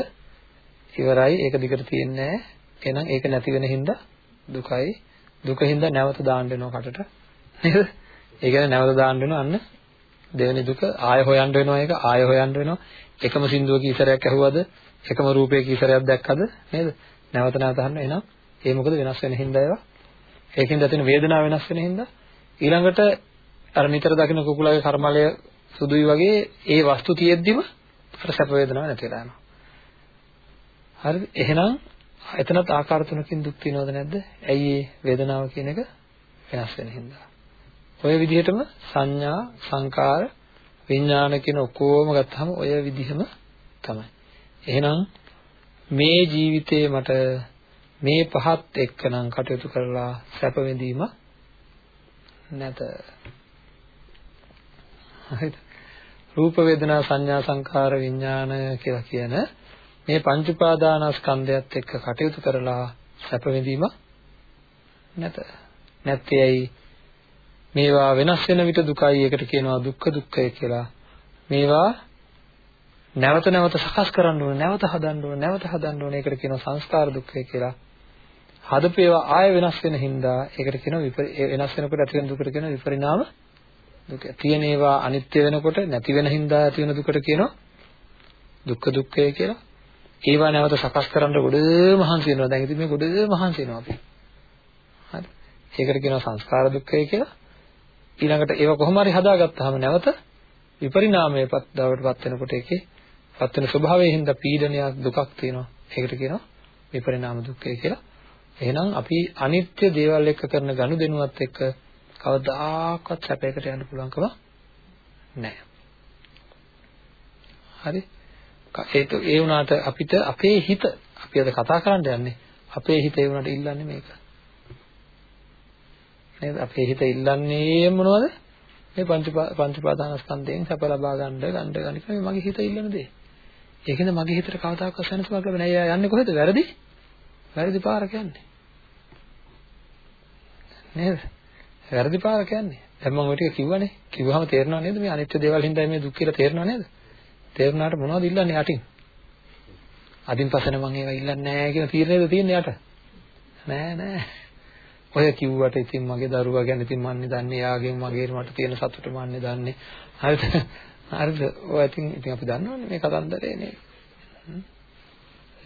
ඉවරයි. ඒක දිගට තියෙන්නේ නැහැ. එහෙනම් ඒක නැති වෙන හින්දා දුකයි. දුක හින්දා නැවත දාන්න වෙනවා කටට. නේද? ඒ කියන්නේ නැවත දාන්න වෙනවා. අන්න දෙවෙනි දුක ආය හොයන්න වෙනවා ඒක. ආය හොයන්න වෙනවා. එකම සින්දුව කීසරයක් ඇහුවද? එකම රූපේ කීසරයක් දැක්කද? නේද? නැවත නැවත අහන්න. එහෙනම් ඒ මොකද වෙනස් වෙන හින්දා ඒවා? ඒකෙන්ද තියෙන වේදනාව වෙනස් වෙන හින්දා ඊළඟට අර නිතර දකින්න කුකුලගේ කර්මලය සුදුයි වගේ ඒ වස්තු තියෙද්දිම අර සැප වේදනාවක් නැති වෙලා යනවා. හරිද? එහෙනම් එතනත් ආකාර තුනකින් දුක් තියෙනවද නැද්ද? ඇයි ඒ වේදනාව කියන එක වෙනස් වෙන හින්දා. ඔය විදිහටම සංඥා, සංකාර, විඥාන කියන ඔක්කොම ගත්තාම ඔය විදිහම තමයි. එහෙනම් මේ ජීවිතේ මට මේ පහත් එක්කනම් කටයුතු කරලා සැප විඳීම නැත. හරිද? රූප වේදනා සංඥා සංකාර විඥාන කියලා කියන මේ පංච උපාදානස්කන්ධයත් එක්ක කටයුතු කරලා සැප විඳීම නැත. නැත්තේ ඇයි? මේවා වෙනස් වෙන විට දුකයි ඒකට කියනවා දුක්ඛ දුක්ඛය කියලා. මේවා නැවත නැවත සකස් කරන්න ඕනේ, නැවත හදන්න ඕනේ, නැවත හදන්න ඕනේ. ඒකට කියනවා සංස්කාර දුක්ඛය කියලා. හදපු ඒවා ආය වෙනස් වෙන හින්දා ඒකට කියනවා වෙනස් වෙනකොට ඇති වෙන දුකට කියනවා විපරිණාම දුක. තියෙන ඒවා අනිත්‍ය වෙනකොට නැති වෙන හින්දා ඇති වෙන දුකට කියනවා දුක්ඛ දුක්ඛය කියලා. ඒවා නැවත සකස් කරන්න ගොඩ මහන්සි වෙනවා. දැන් ඉතින් මේ ගොඩ මහන්සි වෙනවා අපි. හරි. ඒකට කියනවා සංස්කාර දුක්ඛය කියලා. ඊළඟට ඒව කොහොම හරි හදාගත්තාම නැවත විපරිණාමයේපත් දවටපත් වෙනකොට ඒකේ පත් වෙන ස්වභාවයෙන් හින්දා පීඩනයක් දුකක් තියෙනවා. ඒකට කියනවා විපරිණාම දුක්ඛය කියලා. එහෙනම් අපි අනිත්‍ය දේවල් එක්ක කරන ගනුදෙනුවත් එක්ක කවදාකවත් සැපයකට යන්න පුළුවන්කම නැහැ. හරි? ඒක ඒ වුණාට අපිට අපේ හිත අපි අද කතා කරන්න යන්නේ අපේ හිත ඒ වුණාට ඉල්ලන්නේ මේක. නේද? අපේ හිත ඉල්ලන්නේ මොනවද? මේ පංච පංච පාදානස්කන්ධයෙන් සැප ලබා ගන්න ගන්න ගන්න එක මගේ හිත ඉල්ලන දේ. ඒකෙන්ද මගේ හිතට කවදාකවත් සැනසීමක් ලැබෙන්නේ නැහැ. එයා යන්නේ කොහෙද? වැරදි? වැරදි පාරක යන්නේ. නේද? වැරදි පාරක යන්නේ. දැන් මම ඔය ටික කිව්වනේ. කිව්වහම තේරෙනව නේද මේ අනිත්‍ය දේවල් හින්දා මේ දුක් කියලා තේරෙනව නේද? තේරුණාට මොනවද ඉල්ලන්නේ යටින්? අදින් පස්සෙන් මම ඒවා ඉල්ලන්නේ නැහැ කියන තීරණයද තියෙන්නේ යට? නෑ නෑ. ඔය කිව්වට ඉතින් මගේ දරුවා ගැන ඉතින් මන්නේ දන්නේ යාගෙන් මගේ මට තියෙන සතුට මන්නේ දන්නේ. හරිද? හරිද? ඔය ඉතින් ඉතින් අපි දන්නවනේ මේ කතන්දරේ නේ.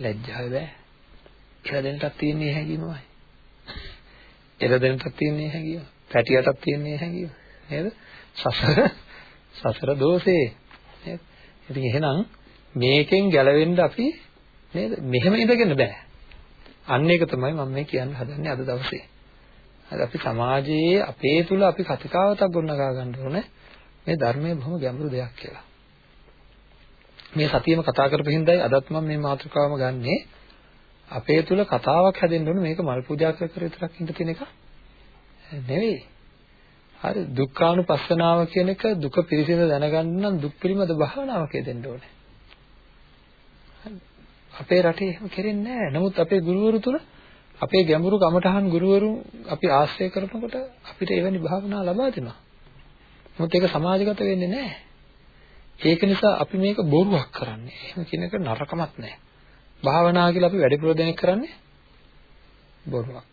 ලැජ්ජාව බෑ. එළදෙනටත් තියෙන්නේ හැඟීමමයි. එළදෙනටත් තියෙන්නේ හැඟීම. පැටියටත් තියෙන්නේ හැඟීම. නේද? සසර සසර දෝෂේ. නේද? ඉතින් එහෙනම් මේකෙන් ගැලවෙන්න අපි නේද? මෙහෙම ඉඳගෙන බෑ. අන්න ඒක තමයි මම මේ කියන්න හදන්නේ අද දවසේ. හරි අපි සමාජයේ අපේ තුල අපි කතිකාවතක් ගොඩනගා ගන්න ඕනේ මේ ධර්මයේ බොහොම ගැඹුරු දෙයක් කියලා. මේ සතියෙම කතා කරපු හින්දායි අදත් මම මේ මාතෘකාවම ගන්නෙ අපේ තුල කතාවක් හැදෙන්න ඕනේ මේක මල් පූජා කර කර විතරක් ඉඳ තියෙන එක නෙවෙයි. හරි දුක්ඛානුපස්සනාව කියන එක දුක පිළිසිඳ දැනගන්න නම් දුක් පිළිමද භාවනාවක් දෙන්න ඕනේ. අපේ රටේ එහෙම කෙරෙන්නේ නැහැ. නමුත් අපේ ගුරුවරු තුල අපේ ගැඹුරු කමඨහන් ගුරුවරු අපි ආශ්‍රය කරනකොට අපිට එවැනි භාවනා ලබා දෙනවා. නමුත් ඒක සමාජගත වෙන්නේ නැහැ. ඒක නිසා අපි මේක බොරුවක් කරන්නේ. එහෙම කියන එක නරකමත් නැහැ. භාවනා කියලා අපි වැඩිපුර දෙනෙක් කරන්නේ බොරුවක්.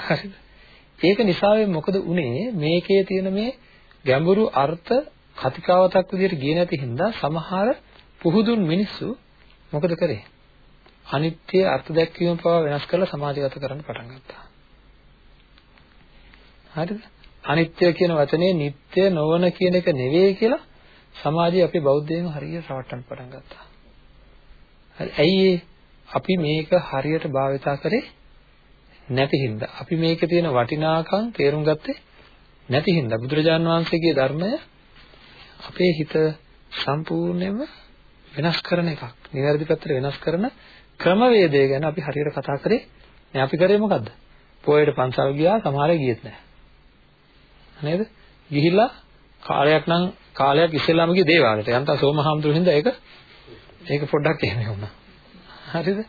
හරිද? ඒක නිසාවෙන් මොකද උනේ මේකේ තියෙන මේ ගැඹුරු අර්ථ කතිකාවතක් විදිහට ගියේ නැති හින්දා සමහර පුහුදුන් මිනිස්සු මොකද කරේ? අනිත්‍ය අර්ථ දැක්වීම පවා වෙනස් කරලා සමාජගත කරන්න පටන් ගත්තා. හරිද? අනිත්‍ය කියන වචනේ නিত্য නොවන කියන එක නෙවෙයි කියලා සමාජයේ අපේ බෞද්ධයන් හරියට රවට්ටන්න පටන් ගත්තා. හරි ඇයි අපි මේක හරියට භාවිතා කරේ නැති හින්දා අපි මේකේ තියෙන වටිනාකම් තේරුම් ගත්තේ නැති හින්දා බුදුරජාන් වහන්සේගේ ධර්මය අපේ හිත සම්පූර්ණයෙන්ම වෙනස් කරන එකක්. නිවැරදි පැත්තට වෙනස් කරන ක්‍රමවේදය ගැන අපි හරියට කතා කරේ නෑ අපි කරේ මොකද්ද? පොයේට පන්සල් ගියා සමහරේ ගියෙත් නෑ. නේද? ගිහිල්ලා කාලයක් නම් කාලයක් ඉස්සෙල්ලාම ගිය දේවාලයට. යන්තම් සෝමහාමුදුරු හින්දා ඒක ඒක පොඩ්ඩක් එහෙම වුණා. හරිද?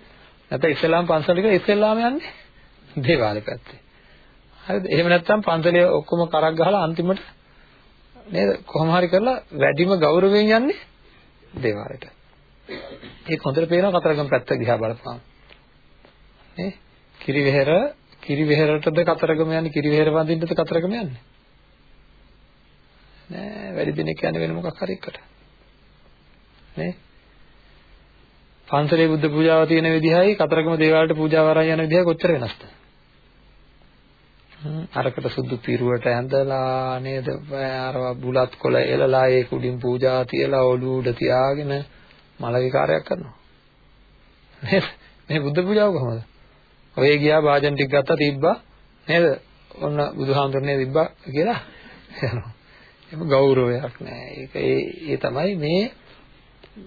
නැත්නම් ඉස්සෙල්ලාම පන්සල් එක ඉස්සෙල්ලාම යන්නේ දේවාලේ පැත්තේ. හරිද? එහෙම නැත්නම් පන්සලේ ඔක්කොම කරක් ගහලා අන්තිමට නේද කොහොම හරි කරලා වැඩිම ගෞරවයෙන් යන්නේ දේවාලෙට. ඒක හොඳට පේනවා කතරගම පැත්ත දිහා බලපුවම. නේ? කිරිවෙහෙර කිරිවෙහෙරටද කතරගම යන්නේ කිරිවෙහෙර වඳින්නද කතරගම යන්නේ? නෑ වැඩි දිනක් යන්නේ වෙන මොකක් හරි එකට. නේ? පන්සලේ බුද්ධ පූජාව තියෙන විදිහයි කතරගම දේවාලයට පූජාව අරන් යන විදිහයි කොච්චර වෙනස්ද? අරකට සුදු පිරුවට ඇඳලා නේද? අරවා බුලත් කොළ එලලා ඒ කුඩින් පූජා තියලා ඔළුව උඩ තියාගෙන මල විකාරයක් කරනවා. නේද? මේ බුද්ධ පූජාව කොහොමද? ඔය ගියා වාජන් ටික ගත්තා තිබ්බා නේද? ඔන්න බුදුහාමුදුරනේ තිබ්බා කියලා යනවා එහෙම ගෞරවයක් නෑ. ඒක ඒ ඒ තමයි මේ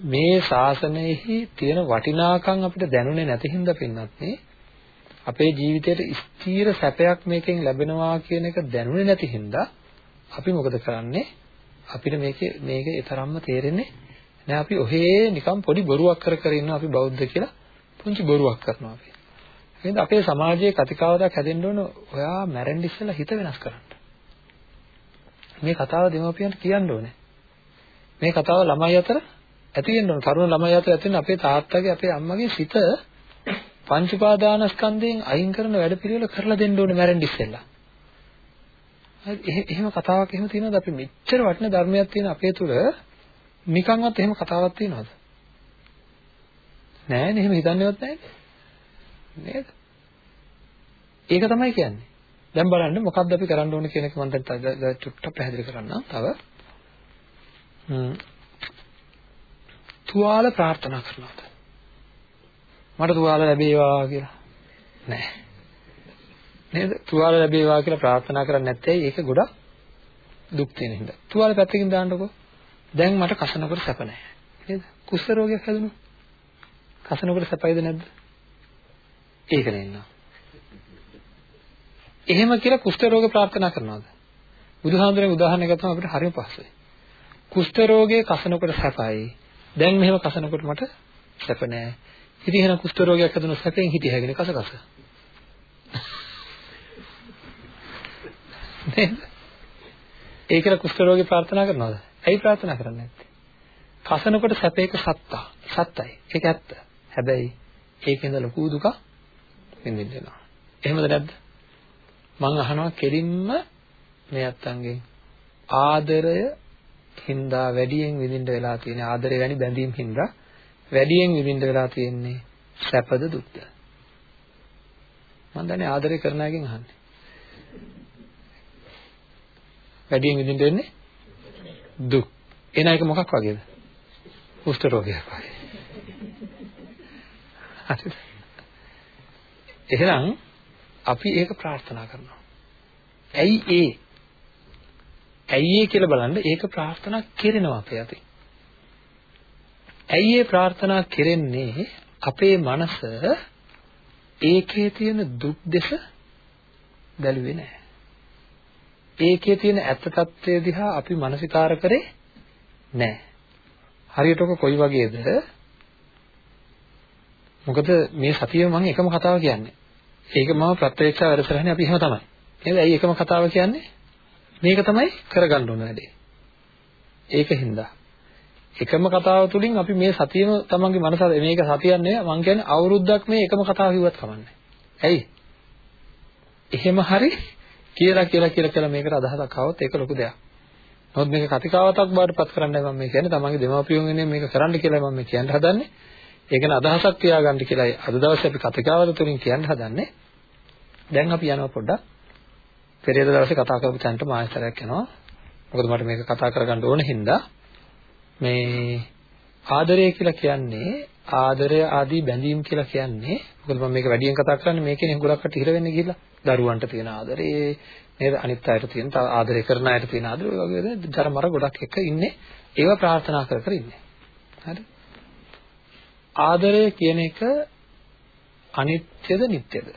මේ ශාසනයෙහි තියෙන වටිනාකම් අපිට දැනුනේ නැති හින්දා පින්නත් නේ අපේ ජීවිතේට ස්ථීර සැපයක් මේකෙන් ලැබෙනවා කියන එක දැනුනේ නැති හින්දා අපි මොකද කරන්නේ අපිට මේකේ මේක තරම්ම තේරෙන්නේ නෑ අපි ඔහේ නිකන් පොඩි බොරුවක් කර කර ඉන්නවා අපි බෞද්ධ කියලා පුංචි බොරුවක් කරනවා අපි. එහෙනම් අපේ සමාජයේ කතිකාවතක් හැදෙන්න ඕන ඔයා මැරෙන්න ඉස්සෙල්ලා හිත වෙනස් කරන්න. මේ කතාව දෙමව්පියන්ට කියන්න ඕනේ. මේ කතාව ළමයි අතර ඇති වෙන්න ඕන. තරුණ ළමයි අතර ඇති වෙන අපේ තාත්තගේ අපේ අම්මගේ සිත පංච උපාදානස්කන්ධයෙන් අයින් කරන වැඩපිළිවෙල කරලා දෙන්න ඕනේ මැරෙන්න ඉස්සෙල්ලා. එහෙම කතාවක් එහෙම තියෙනවද අපි මෙච්චර වටින ධර්මයක් තියෙන අපේ තුල නිකන්වත් එහෙම කතාවක් තියෙනවද? නෑනේ එහෙම හිතන්නේවත් නෑනේ. නේද? ඒක තමයි කියන්නේ. දැන් බලන්න මොකක්ද අපි කරන්න ඕනේ කියන එක මම දැන් චුට්ටක් පැහැදිලි කරන්නම්. තව තුවාල ප්‍රාර්ථනා කරනවාද? මට තුවාල ලැබේවා කියලා. නෑ. නේද? තුවාල ලැබේවා කියලා ප්‍රාර්ථනා කරන්නේ නැත්තේ ඒක ගොඩක් දුක් තියෙන හින්දා. තුවාල පැත්තකින් දාන්නකෝ. දැන් මට කසනකොට සැප නැහැ. නේද? කුෂ්ඨ රෝගයක් හැදුණා. කසනකොට සැපයිද නැද්ද? ඒක නෙන්නා. එහෙම කියලා කුෂ්ඨ රෝග ප්‍රාර්ථනා කරනවාද? බුදුහාමුදුරනේ උදාහරණයක් ගත්තම අපිට හරිම පහසුයි. කුෂ්ඨ රෝගයේ කසනකොට සැපයි. දැන් මෙහෙම කසනකොට මට සැප නැහැ. ඉතින් එහෙනම් කුෂ්ඨ රෝගයක් හදන සැපෙන් හිටිය හැගෙන කස කස. නේද? ඒ කියලා කුෂ්ඨ රෝගේ ප්‍රාර්ථනා කරනවද? ඇයි ප්‍රාර්ථනා කරන්නේ නැත්තේ? කසනකොට සැපේක සත්තා. සත්තයි. ඒක ඇත්ත. හැබැයි ඒකෙන්ද ලොකු දුක විඳින්න වෙනවා. එහෙමද නැද්ද? මම අහනවා කෙලින්ම මේ අත්තන්ගෙන් ආදරය හින්දා වැඩියෙන් විඳින්න වෙලා තියෙන ආදරය වැනි බැඳීම් හින්දා වැඩියෙන් විඳින්න වෙලා තියෙන්නේ සැපද දුක්ද? මම දන්නේ ආදරය කරන අයගෙන් අහන්නේ. වැඩියෙන් විඳින්න වෙන්නේ දුක්. එන එක මොකක් වගේද? කුෂ්ඨ රෝගයක් වගේ. හරිද? එහෙනම් අපි ඒක ප්‍රාර්ථනා කරනවා. ඇයි ඒ? ඇයි ඒ කියලා බලන්න ඒක ප්‍රාර්ථනා කෙරෙනවා අපේ අතින්. ඇයි ඒ ප්‍රාර්ථනා කෙරෙන්නේ අපේ මනස ඒකේ තියෙන දුක් දෙස බැලුවේ නැහැ. ඒකේ තියෙන ඇත්ත తත්වය දිහා අපි මානසිකාර කරේ නැහැ. හරියට ඔක කොයි වගේද? මොකද මේ සතිය මම එකම කතාව කියන්නේ. ඒක මම ප්‍රත්‍යක්ෂ වැඩසටහනේ අපි එහෙම තමයි. නේද? ඇයි එකම කතාව කියන්නේ? මේක තමයි කරගන්න ඕන වැඩේ. ඒකින්ද එකම කතාව තුලින් අපි මේ සතියම තමන්ගේ මනස මේක සතියක් නෙවෙයි මම කියන්නේ අවුරුද්දක් මේ එකම කතාව කිව්වත් කමන්නේ. ඇයි? එහෙම හරි කියලා කියලා කියලා කියලා මේකට අදහසක් આવොත් ඒක ලොකු දෙයක්. නමුත් මේක කතිකාවතක් බාටපත් කරන්නයි මම මේ කියන්නේ තමන්ගේ දෙමාපියන් වෙනුවෙන් මේක කරන්න කියලා මම මේ කියන්න හදන්නේ. ඒක න අදහසක් තියාගන්න කියලා අද දවසේ අපි කතිකාවත තුලින් කියන්න හදන්නේ. දැන් අපි යනවා පොඩ්ඩක් පෙරේද දවසේ කතා කරපු තැනට මාස්තරයක් යනවා. මොකද මට මේක කතා කරගන්න ඕන හින්දා මේ ආදරය කියලා කියන්නේ ආදරය ආදී බැඳීම් කියලා කියන්නේ මොකද මම මේක වැඩියෙන් කතා කරන්නේ මේකේ ගොඩක් කට හිර වෙන්නේ කියලා. දරුවන්ට තියෙන ආදරේ නේද? අනිත් අයට තියෙන තව ආදරය කරන අයට තියෙන ආදරේ ඔය වගේ ජරමර ගොඩක් එක ඉන්නේ. ඒව ප්‍රාර්ථනා කර කර ඉන්නේ. හරි? ආදරය කියන එක අනිත්‍යද නිට්ටයද?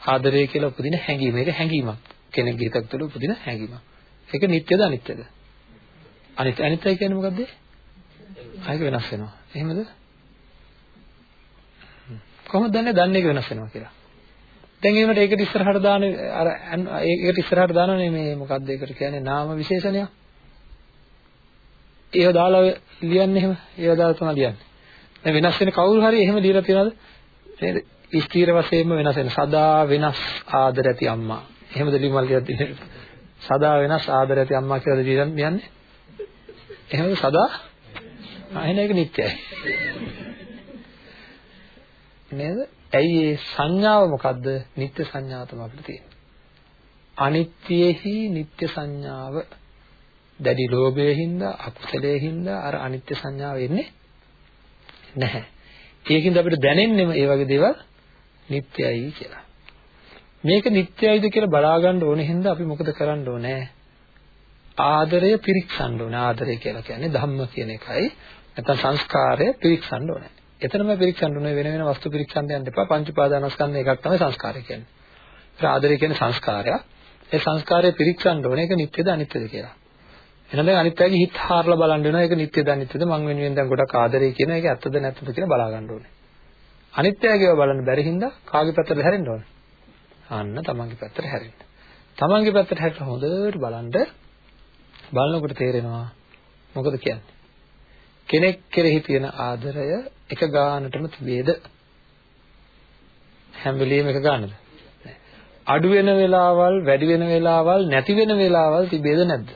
ආදරය කියලා උපදින හැඟීම. ඒක හැඟීමක්. කෙනෙක්ගේ හිතක් තුළ උපදින හැඟීමක්. ඒක නිට්ටයද අනිත්‍යද? අනිත් අනිත්‍යයි කියන්නේ මොකද්ද? ආයක වෙනස් වෙනවා. එහෙමද? කොහොමද දන්නේ දන්නේ එක වෙනස් වෙනවා කියලා? දැන් එහෙමට ඒකට ඉස්සරහට දාන අර ඒකට ඉස්සරහට දානනේ මේ මොකක්ද ඒකට කියන්නේ නාම විශේෂණයක්. ඒව දාලා ලියන්නේ එහෙම. ඒව දාලා තමයි ලියන්නේ. දැන් වෙනස් වෙන කවුරු හරි එහෙම ලියලා තියනවද? නේද? ස්ථීර වශයෙන්ම වෙනස් වෙන. සදා වෙනස් ආදර ඇති අම්මා. එහෙමද ලියමල් ලියද්දී සදා වෙනස් ආදර ඇති අම්මා කියලා ලියන්නේ? එහෙමද සදා එහෙනම් ඒක නිත්‍යයි. නේද? ඇයි ඒ සංඥාව මොකද්ද? නිත්‍ය සංඥාව තමයි අපිට තියෙන්නේ. අනිත්‍යෙහි නිත්‍ය සංඥාව දැඩි ලෝභයෙන් හින්දා අකුසලයෙන් හින්දා අර අනිත්‍ය සංඥාව එන්නේ නැහැ. ඒකින්ද අපිට දැනෙන්නේම ඒ වගේ දේවල් නිත්‍යයි කියලා. මේක නිත්‍යයිද කියලා බලා ගන්න ඕනේ හින්දා අපි මොකද කරන්න ඕනේ? ආදරය පිරික්සන්න ඕනේ. ආදරය කියලා කියන්නේ ධම්ම කියන එකයි. නැත්නම් සංස්කාරය පිරික්සන්න ඕනේ. එතනම පිරික්සන්න ඕනේ වෙන වෙන වස්තු පිරික්සන්න යන්න එපා. පංච උපාදානස්කන්ධ එකක් තමයි සංස්කාරය කියන්නේ. ඒ ආදරය කියන්නේ සංස්කාරයක්. ඒ සංස්කාරය පිරික්සන්න ඕනේ ඒක නිත්‍යද අනිත්‍යද කියලා. එහෙනම් දැන් අනිත් අයගේ හිත හාරලා බලන්න වෙනවා ඒක නිත්‍යද අනිත්‍යද මං වෙනුවෙන් දැන් ගොඩක් ආදරේ කියන එක ඇත්තද නැත්තද කියලා බලා ගන්න ඕනේ. අනිත් අයගේව බලන්න බැරි හින්දා කාගේ පැත්තට හැරෙන්න ඕනේ? අන්න තමන්ගේ පැත්තට හැරෙන්න. තමන්ගේ පැත්තට හැරලා හොඳට බලන්න බලනකොට තේරෙනවා මොකද කියන්නේ? කෙනෙක් කෙරෙහි තියෙන ආදරය එක ගානටම තිබේද? හැම වෙලෙම එක ගානද? අඩු වෙන වෙලාවල් වැඩි වෙන වෙලාවල් නැති වෙන වෙලාවල් තිබේද නැද්ද?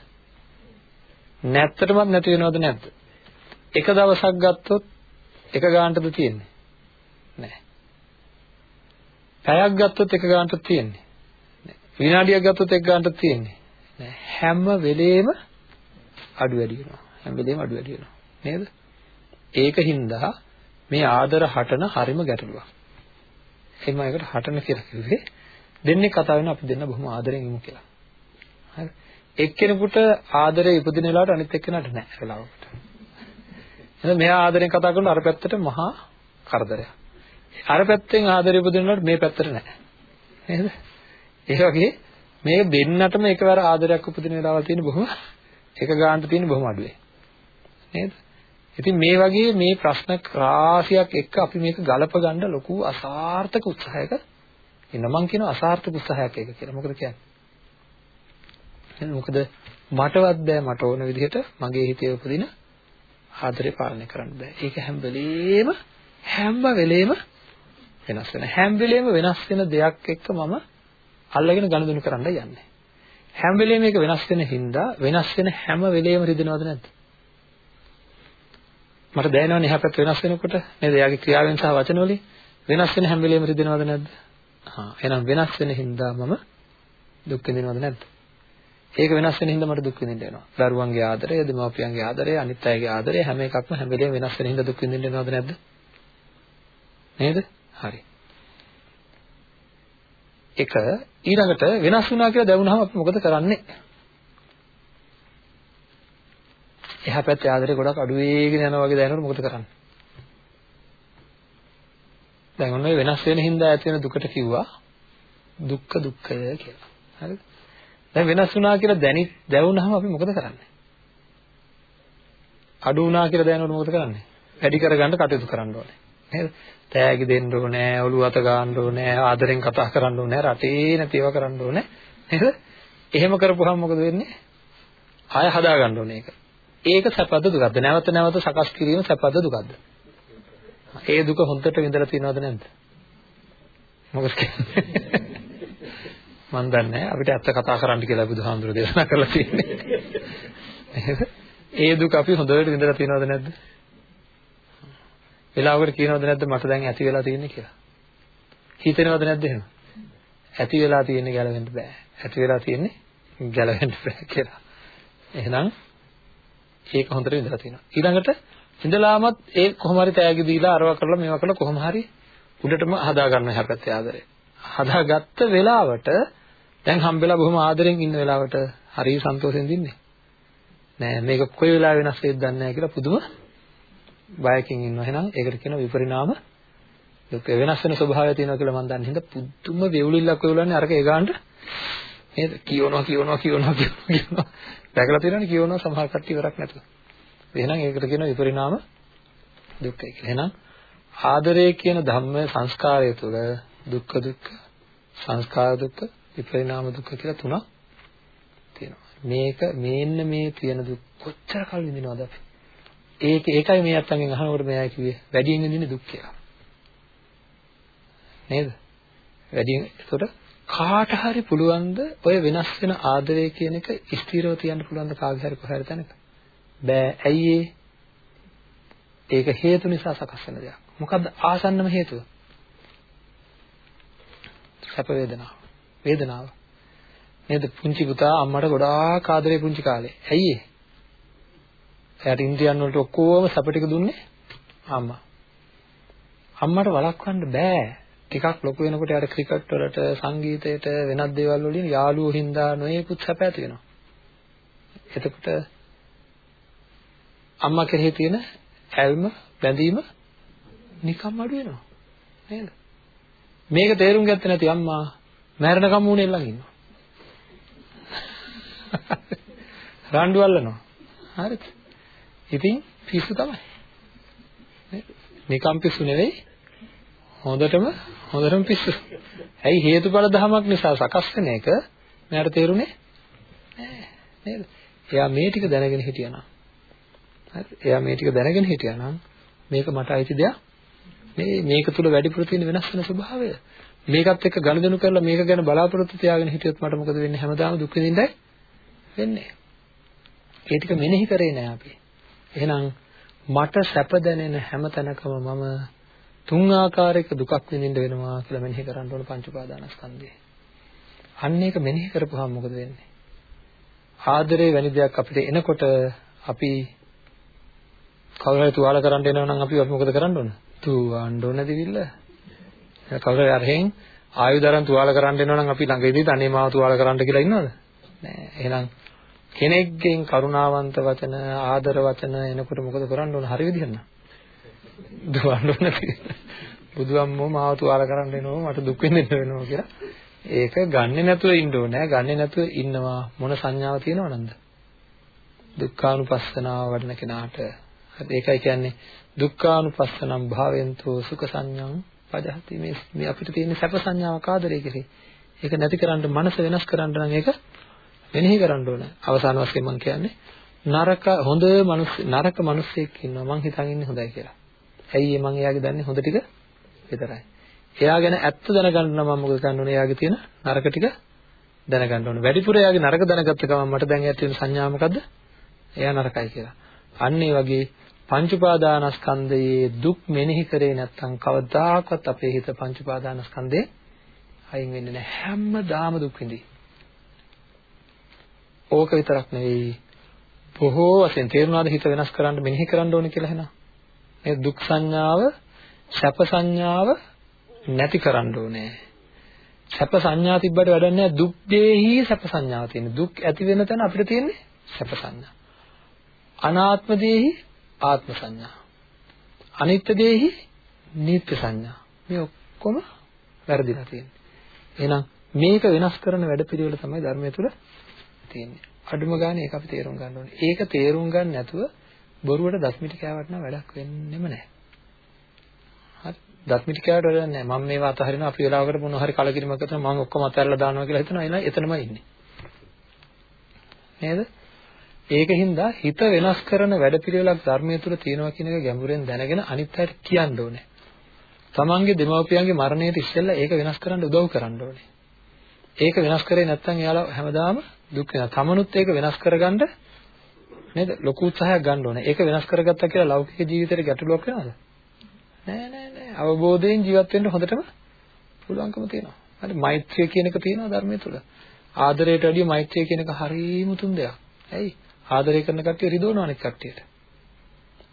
නැත්තටමත් නැති වෙනවද නැද්ද? එක දවසක් ගත්තොත් එක ගානටද තියෙන්නේ? නැහැ. පැයක් ගත්තොත් එක ගානටද තියෙන්නේ? විනාඩියක් ගත්තොත් එක ගානටද තියෙන්නේ? නැහැ. හැම වෙලේම අඩු වැඩි වෙනවා. හැම වෙලේම අඩු වැඩි වෙනවා. නේද? ඒකින්ද මේ ආදර හටන හරිම ගැටලුවක්. එimhe එකට හටන කියලා කිව්වේ දෙන්නේ කතා වෙන අපි දෙන්න බොහොම ආදරෙන් ඉමු කියලා. හරි. එක්කෙනෙකුට ආදරේ ඉපදින වෙලාවට අනිත් එක්කෙනාට නෑ වෙලාවකට. එහෙනම් මෙයා ආදරෙන් කතා කරන අර පැත්තට මහා කරදරයක්. අර පැත්තෙන් ආදරේ ඉපදින වෙලාවට මේ පැත්තට නෑ. නේද? ඒ වගේ මේ දෙන්නටම එකවර ආදරයක් උපදින වෙලාවල් තියෙන බොහොම එක ගානට තියෙන බොහොම අඩුවේ. නේද? ඉතින් මේ වගේ මේ ප්‍රශ්න රාශියක් එක්ක අපි මේක ගලප ගන්න ලොකු අසාර්ථක උත්සාහයක ඉන්න මං කියන අසාර්ථක උත්සාහයක් ඒක කියලා. මොකද කියන්නේ? මොකද මටවත් බෑ මට ඕන විදිහට මගේ හිතේ උපදින ආදරේ පාලනය කරන්න බෑ. ඒක හැම වෙලේම හැම වෙලේම වෙනස් වෙන. හැම වෙලේම වෙනස් වෙන දෙයක් එක්ක මම අල්ලගෙන ගනුදෙනු කරන්න යන්නේ. හැම වෙලේම මේක වෙනස් වෙන හින්දා වෙනස් වෙන හැම වෙලේම රිදෙනවද නැද්ද? මට දැනෙනවනේ එහා පැත්ත වෙනස් වෙනකොට නේද? එයාගේ ක්‍රියාවෙන් සහ වචන වලින් වෙනස් වෙන හැම වෙලේම රිදෙනවද නැද්ද? හා එහෙනම් වෙනස් වෙන හින්දා මම දුක් විඳිනවද නැද්ද? ඒක වෙනස් වෙන හින්දා මට දුක් විඳින්න වෙනවා. දරුවන්ගේ ආදරය, දෙමාපියන්ගේ ආදරය, අනිත් අයගේ ආදරය හැම එකක්ම හැම වෙලේම වෙනස් වෙන හින්දා දුක් විඳින්න වෙනවද නැද්ද? නේද? හරි. එක ඊළඟට වෙනස් වුණා කියලා දැනුනහම අපි මොකද කරන්නේ? එහා පැත්තේ ආදරේ ගොඩක් අඩු වෙගෙන යනවා වගේ දැනෙනකොට මොකද කරන්නේ? දැන් ඔන්න ඔය වෙනස් වෙන හින්දා ඇති වෙන දුකට කිව්වා දුක්ඛ දුක්ඛය කියලා. හරිද? දැන් වෙනස් වුණා කියලා දැනි දැවුනහම අපි මොකද කරන්නේ? අඩු වුණා කියලා දැනනකොට මොකද කරන්නේ? වැඩි කරගන්න කටයුතු කරන්න ඕනේ. නේද? තෑගි දෙන්න ඕනේ, ඔළුව අත ගන්න ඕනේ, ආදරෙන් කතා කරන්න ඕනේ, රටේ නැති ඒවා කරන්න ඕනේ. නේද? එහෙම කරපුවාම මොකද වෙන්නේ? ආය හදා ගන්න ඕනේ ඒක. ඒක සැපද දුකද? නැවත නැවත සකස් කිරීම සැපද දුකද? ඒ දුක හොඳට විඳලා තියෙනවද නැද්ද? මොකද කියන්නේ? මන් දන්නේ අපිට ඇත්ත කතා කරන්න කියලා බුදුහාමුදුරුවෝ දේශනා කරලා තියෙන්නේ. ඒ දුක අපි හොඳට විඳලා තියෙනවද නැද්ද? වෙලාවකට කියනවද නැද්ද මට දැන් ඇති වෙලා තියෙන්නේ කියලා? හිතෙනවද නැද්ද එහෙම? ඇති වෙලා තියෙන්නේ ගැලවෙන්න බෑ. ඇති වෙලා තියෙන්නේ ගැලවෙන්න බෑ කියලා. එහෙනම් ඒක හොඳට විඳලා තියෙනවා. ඊළඟට ඉඳලාමත් ඒ කොහොම හරි තෑගි දීලා අරවා කරලා මේවා කරලා කොහොම හරි උඩටම හදා ගන්න හැපැත්තේ ආදරේ. හදාගත්ත වෙලාවට දැන් හම්බෙලා බොහොම ආදරෙන් ඉන්න වෙලාවට හරි සන්තෝෂෙන් දින්නේ. නෑ මේක කොයි වෙලාවෙ වෙනස් වෙයිද දන්නේ නැහැ කියලා පුදුම බයකින් ඉන්නවා. එහෙනම් ඒකට කියනවා විපරිණාම දුක වෙනස් වෙන ස්වභාවය තියෙනවා කියලා මම දන්නේ. හින්දා පුදුම වේවුලිල්ලක් වෙවුලන්නේ අරක ඒ ගානට නේද? කියවනවා කියවනවා කියවනවා කියවනවා. දැකලා තියෙනවනේ කියවනවා සමහර කට්ටිය ඉවරක් නැතුව. එහෙනම් ඒකට කියනවා විපරිණාම දුක්ඛය කියලා. එහෙනම් ආදරය කියන ධම්ම සංස්කාරය තුළ දුක්ඛ දුක්ඛ සංස්කාර දුක්ඛ විපරිණාම දුක්ඛ කියලා තුනක් තියෙනවා. මේක මේන්න මේ තියෙන දුක් කොච්චර කල් විඳිනවද අපි? ඒක ඒකයි මේ අත්තන්ගෙන් අහනකොට මෙයා කිව්වේ වැඩියෙන් විඳින්නේ දුක් කියලා. නේද? වැඩියෙන් ඒකට කාට හරි පුළුවන්ද ඔය වෙනස් වෙන ආදරය කියන එක ස්ථිරව තියන්න පුළුවන්ද කාගේ හරි කොහේ හරි තැනක? බෑ. ඇයි ඒක හේතු නිසා සකස් වෙන දෙයක්. මොකද්ද ආසන්නම හේතුව? සැප වේදනාව. වේදනාව. නේද? පුංචි පුතා අම්මට ගොඩාක් ආදරේ පුංචි කාලේ. ඇයි ඒ? එයාට ඉන්ද්‍රියන් වලට ඔක්කොම සැප ටික දුන්නේ අම්මා. අම්මට වළක්වන්න බෑ. ටිකක් ලොකු වෙනකොට යාට ක්‍රිකට් වලට සංගීතයට වෙනත් දේවල් වලින් යාළුවෝ හින්දා නොයෙකුත් සැප ඇති වෙනවා. එතකොට අම්මා කෙරෙහි තියෙන ඇල්ම බැඳීම නිකම් අඩු වෙනවා. නේද? මේක තේරුම් ගත්තේ නැති අම්මා මැරෙනකම් මූණේ ළඟ ඉන්නවා. රණ්ඩු අල්ලනවා. හරිද? ඉතින් පිස්සු තමයි. නිකම් පිස්සු නෙවෙයි හොඳටම හොඳටම පිස්සු. ඇයි හේතුඵල ධමයක් නිසා සකස් වෙන එක? මට තේරුනේ? නෑ නේද? එයා මේ ටික දැනගෙන හිටියානම්. හරි එයා මේ ටික දැනගෙන හිටියානම් මේක මට අයිති දෙයක් මේ මේක තුල වැඩිපුර තියෙන වෙනස් වෙන ස්වභාවය. මේකත් එක්ක ගනුදෙනු කරලා මේක ගැන බලාපොරොත්තු තියාගෙන හිටියොත් මට මොකද වෙන්නේ? හැමදාම දුක් විඳින්නයි වෙන්නේ. ඒ ටික මෙනෙහි කරේ නෑ අපි. එහෙනම් මට සැප දැනෙන හැම තැනකම මම තුන් ආකාරයක දුකක් විඳින්න වෙනවා කියලා මෙනෙහි කරන්න ඕන පංච උපාදානස්කන්ධය. අන්න ඒක මෙනෙහි කරපුවාම මොකද වෙන්නේ? ආදරේ වැනි දෙයක් අපිට එනකොට අපි කවුරු හරි තුවාල කරන්න එනවා නම් අපි අපි මොකද කරන්න ඕන? තුවන්න ඕන දිවිල්ල. කවුරු හරි අරහෙන් ආයුධරන් තුවාල කරන්න එනවා නම් අපි ළඟ ඉඳි තනේ මාව තුවාල කරන්න කියලා ඉන්නවද? නෑ. එහෙනම් කෙනෙක්ගෙන් කරුණාවන්ත වචන ආදර වචන එනකොට මොකද කරන්න ඕන හරි විදිහට නම් දුවන්න ඕන බුදුම්මෝ මාව තුවාල කරන්න එනවා මට දුක් වෙන්න වෙනවා කියලා. ඒක ගන්නෙ නැතුව ඉන්න ඕනේ. ගන්නෙ නැතුව ඉන්නවා. මොන සංඥාව තියෙනවනන්ද දුක්ඛානුපස්සනාව වඩන කෙනාට. හරි ඒකයි කියන්නේ. දුක්ඛානුපස්සනම් භාවෙන්තෝ සුඛ සංඥං පජහති. මේ මේ අපිට තියෙන සැප සංඥාවක් ආදරය කෙරේ. ඒක නැති කරන්න මනස වෙනස් කරන්න නම් ඒක මෙනෙහි කරන්න ඕන. අවසාන වශයෙන් මම කියන්නේ නරක හොඳ මනුස්ස නරක මිනිස්සෙක් ඉන්නවා. මං හිතන් ඉන්නේ හොඳයි කියලා. ඇයි මං එයාගේ දන්නේ හොඳ ටික විතරයි. එයා ගැන ඇත්ත දැනගන්න නම් මම මොකද කරන්න ඕනේ? එයාගේ තියෙන නරක ටික දැනගන්න ඕනේ. වැඩිපුර එයාගේ නරක දැනගත්ත ගමන් මට දැන් ඇති වෙන සංඥා මොකද්ද? එයා නරකයි කියලා. අන්න ඒ වගේ පංච උපාදානස්කන්ධයේ දුක් මෙනෙහි කරේ නැත්නම් කවදාකවත් අපේ හිත පංච උපාදානස්කන්ධේ අයින් වෙන්නේ නැහැ. හැමදාම දුක් විඳි. ඕක විතරක් නෙවෙයි බොහෝ වශයෙන් තේරුණාද හිත වෙනස් කරන්න මෙනෙහි කරන්න ඕනේ කියලා එහෙනම් මේ දුක් සංඥාව සැප සංඥාව නැති කරන්න ඕනේ. සැප සංඥා තිබ්බට වැඩක් නැහැ. දුක් දෙහි සැප සංඥාව තියෙන දුක් ඇති වෙන තැන අපිට තියෙන්නේ සැප සංඥා. අනාත්ම දෙහි ආත්ම සංඥා. අනිත්‍ය දෙහි නිත්‍ය සංඥා. මේ ඔක්කොම වැරදිලා තියෙන්නේ. එහෙනම් මේක වෙනස් කරන වැඩපිළිවෙල තමයි ධර්මයේ තුල තියෙන්නේ. අඩුම ගානේ ඒක අපි තේරුම් ගන්න ඕනේ. ඒක තේරුම් ගන්න නැතුව බොරුවට දස්මිටි කෑවට නම් වැඩක් වෙන්නෙම නැහැ. හරි. දස්මිටි කෑවට වැඩක් නැහැ. මම මේවා අතහරිනවා අපි වෙලාවකට මොනවා හරි කලකිරීමක් කරන මම ඔක්කොම අතහැරලා දානවා කියලා හිතනවා. එන එතනමයි ඉන්නේ. නේද? ඒකින්ද හිත වෙනස් කරන වැඩපිළිවෙලක් ධර්මයේ තුල තියෙනවා කියන එක ගැඹුරෙන් දැනගෙන අනිත් අයට කියන්න ඕනේ. තමන්ගේ දෙමව්පියන්ගේ මරණයට ඉස්සෙල්ලා ඒක වෙනස් කරන්න උදව් කරන්න ඕනේ. ඒක වෙනස් කරේ නැත්නම් එයාලා හැමදාම දුක් වෙනවා. තමනුත් ඒක වෙනස් කරගන්න නේද? ලොකු උත්සාහයක් ගන්න ඕනේ. ඒක වෙනස් කරගත්තා කියලා ලෞකික ජීවිතේට ගැටලුවක් වෙනවද? නෑ නෑ නෑ. අවබෝධයෙන් ජීවත් වෙන්න හොඳටම පුළුවන්කම තියෙනවා. හරි මෛත්‍රිය කියන එක තියෙනවා ධර්මයේ තුල. ආදරයට වැඩිය මෛත්‍රිය කියන එක හරිම තුන් දෙයක්. ඇයි? ආදරය කරන කට්ටිය රිදවනවා අනෙක් කට්ටියට.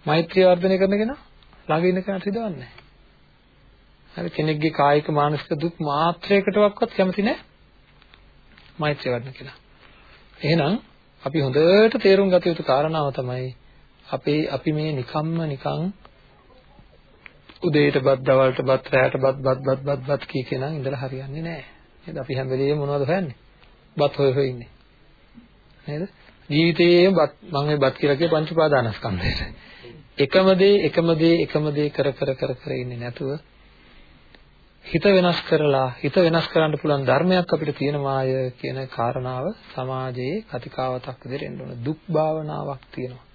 මෛත්‍රිය වර්ධනය කරන කෙනා ළඟ ඉන්න කෙනාට රිදවන්නේ නැහැ. හරි කෙනෙක්ගේ කායික මානසික දුක් මාත්‍රයකටවත් කැමති නැහැ. මෛත්‍රිය වඩන කෙනා. එහෙනම් අපි හොඳට තේරුම් ගත යුතු කාරණාව තමයි අපේ අපි මේ නිකම්ම නිකං උදේට බත් දවල්ට බත් රැයට බත් බත් බත් බත් බත් කී කෙනා ඉඳලා හරියන්නේ නැහැ. නේද? අපි හැම වෙලෙම මොනවද හොයන්නේ? බත් හොය හොය ඉන්නේ. නේද? ජීවිතයේ බත් මම මේ බත් කියලා කිය පංච උපාදානස්කන්ධයට. එකම දේ එකම දේ එකම දේ කර කර කර කර ඉන්නේ නැතුව හිත වෙනස් කරලා හිත වෙනස් කරන්න පුළුවන් ධර්මයක් අපිට තියෙනවාය කියන කාරණාව සමාජයේ කතිකාවතක් විදිහට එන්න ඕන දුක් භාවනාවක් තියෙනවා.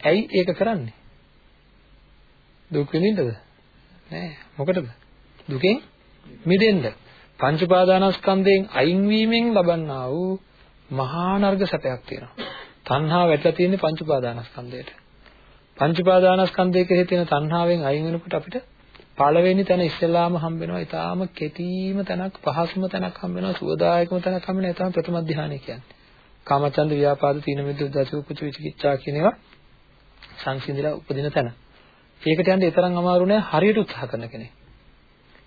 ඇයි ඒක කරන්නේ? දුක් විඳින්නද? නෑ. මොකටද? දුකෙන් මිදෙන්න. පංච උපාදානස්කන්ධයෙන් අයින් වීමෙන් ලබන්නා වූ මහා නර්ග සැපයක් තියෙනවා. තණ්හාව වැටලා තියෙන්නේ පංච උපාදානස්කන්ධයට. පංච උපාදානස්කන්ධයේ කෙරෙහි තියෙන තණ්හාවෙන් අයින් වෙනකොට අපිට පළවෙනි තැන ඉස්සෙල්ලාම හම්බ වෙනවා ඊටාම කෙටීම තැනක් පහසුම තැනක් හම්බ වෙනවා සුවදායකම තැනක් හම්බ වෙනවා ඊටාම ප්‍රථම ධානය කියන්නේ. කාමචන්ද ව්‍යාපාද තීන මිද්ද උද්දච්ච කුච විචිකිච්ඡා කියන ඒවා සංසිඳිලා උපදින තැන. ඒකට යන්න ඒ තරම් අමාරු නෑ හරියට උත්සාහ කරන කෙනෙක්.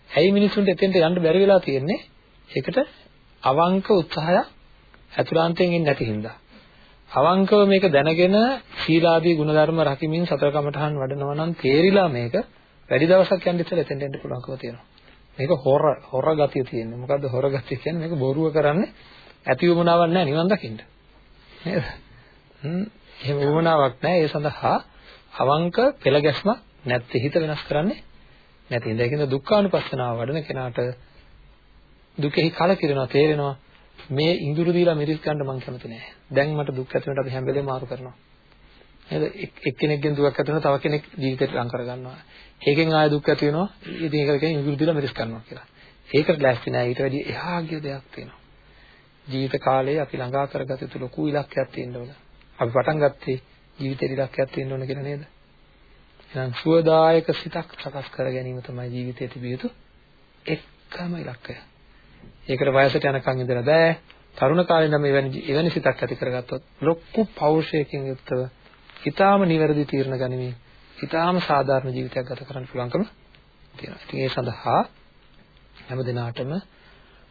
ඇයි මිනිස්සුන්ට එතෙන්ට යන්න බැරි වෙලා තියෙන්නේ? ඒකට අවංක උත්සාහයක් ඇතුළාන්තයෙන් එන්නේ නැති හින්දා. අවංකව මේක දැනගෙන සීලාදී ගුණධර්ම රකිමින් සතර කමඨහන් වඩනවා නම් තේරිලා මේක වැඩි දවසක් යන්න ඉස්සෙල්ලා එතෙන්ට එන්න පුළුවන්කම තියෙනවා. මේක හොර හොර ගතිය තියෙන්නේ. මොකද්ද හොර ගතිය කියන්නේ? මේක බොරුව කරන්නේ ඇති වුණාවක් නැහැ නිවන් දකින්න. නේද? හ්ම් එහෙම වුණාවක් නැහැ. ඒ සඳහා අවංක පෙළ ගැස්මක් නැත්te හිත වෙනස් කරන්නේ නැති. ඒකින්ද දුක්ඛානුපස්සනාව වඩන කෙනාට දුකෙහි කලකිරෙනවා තේරෙනවා මේ ඉඳුරු දීලා මිරිස් ගන්න මම කැමති නෑ. දැන් මට දුක් ඇති වෙනට අපි හැම වෙලේම මාරු කරනවා. නේද? එක්කෙනෙක්ගෙන් දුකක් ඇති වෙනවා තව කෙනෙක් ජීවිතේට ලං කර ගන්නවා. ඒකෙන් ආය දුක් ඇති වෙනවා. ඉතින් ඒක කියන්නේ ඉඳුරු දීලා මිරිස් කරනවා කියලා. ඒකට ලෑස්ති නෑ. ඊට වැඩිය එහා ගිය දෙයක් තියෙනවා. ජීවිත කාලයේ අපි ළඟා කරගත යුතු ලොකු ඉලක්කයක් තියෙන්න ඕන. අපි පටන් ගත්තේ ජීවිතේ ඉලක්කයක් තියෙන්න ඕන කියලා නේද? එහෙනම් සුවදායක සිතක් සකස් කර ගැනීම තමයි ජීවිතයේ තිබිය යුතු එකම ඉලක්කය. ඒකට වයසට යනකම් ඉඳලා බෑ. තරුණ කාලේ නම් එවැනි එවැනි සිතක් ඇති කරගත්තොත් ලොකු පෞරුෂයකින් යුක්තව ඊටාම නිවැරදි තීරණ ගනිමින් ඊටාම සාධාරණ ජීවිතයක් ගත කරන්න පුළුවන්කම තියෙනවා. ඉතින් ඒ සඳහා හැම දිනාටම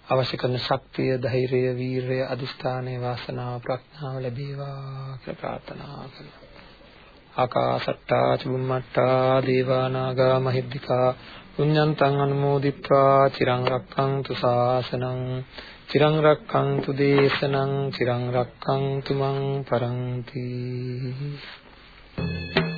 අවශ්‍ය කරන ශක්තිය, ධෛර්යය, වීරය, අදිස්ථානයේ වාසනාව, ප්‍රඥාව ලැබේවා කියලා ප්‍රාර්ථනා කරනවා. ආකාසට්ටා චුම්මට්ටා දේවා නාග මහිද්దికා පුඤ්ඤන්තං අනුමෝදිත්වා චිරං රක්ඛන්තු ශාසනං චිරං රක්ඛන්තු දේශනං චිරං රක්ඛන්තු මං පරන්ති Thank you.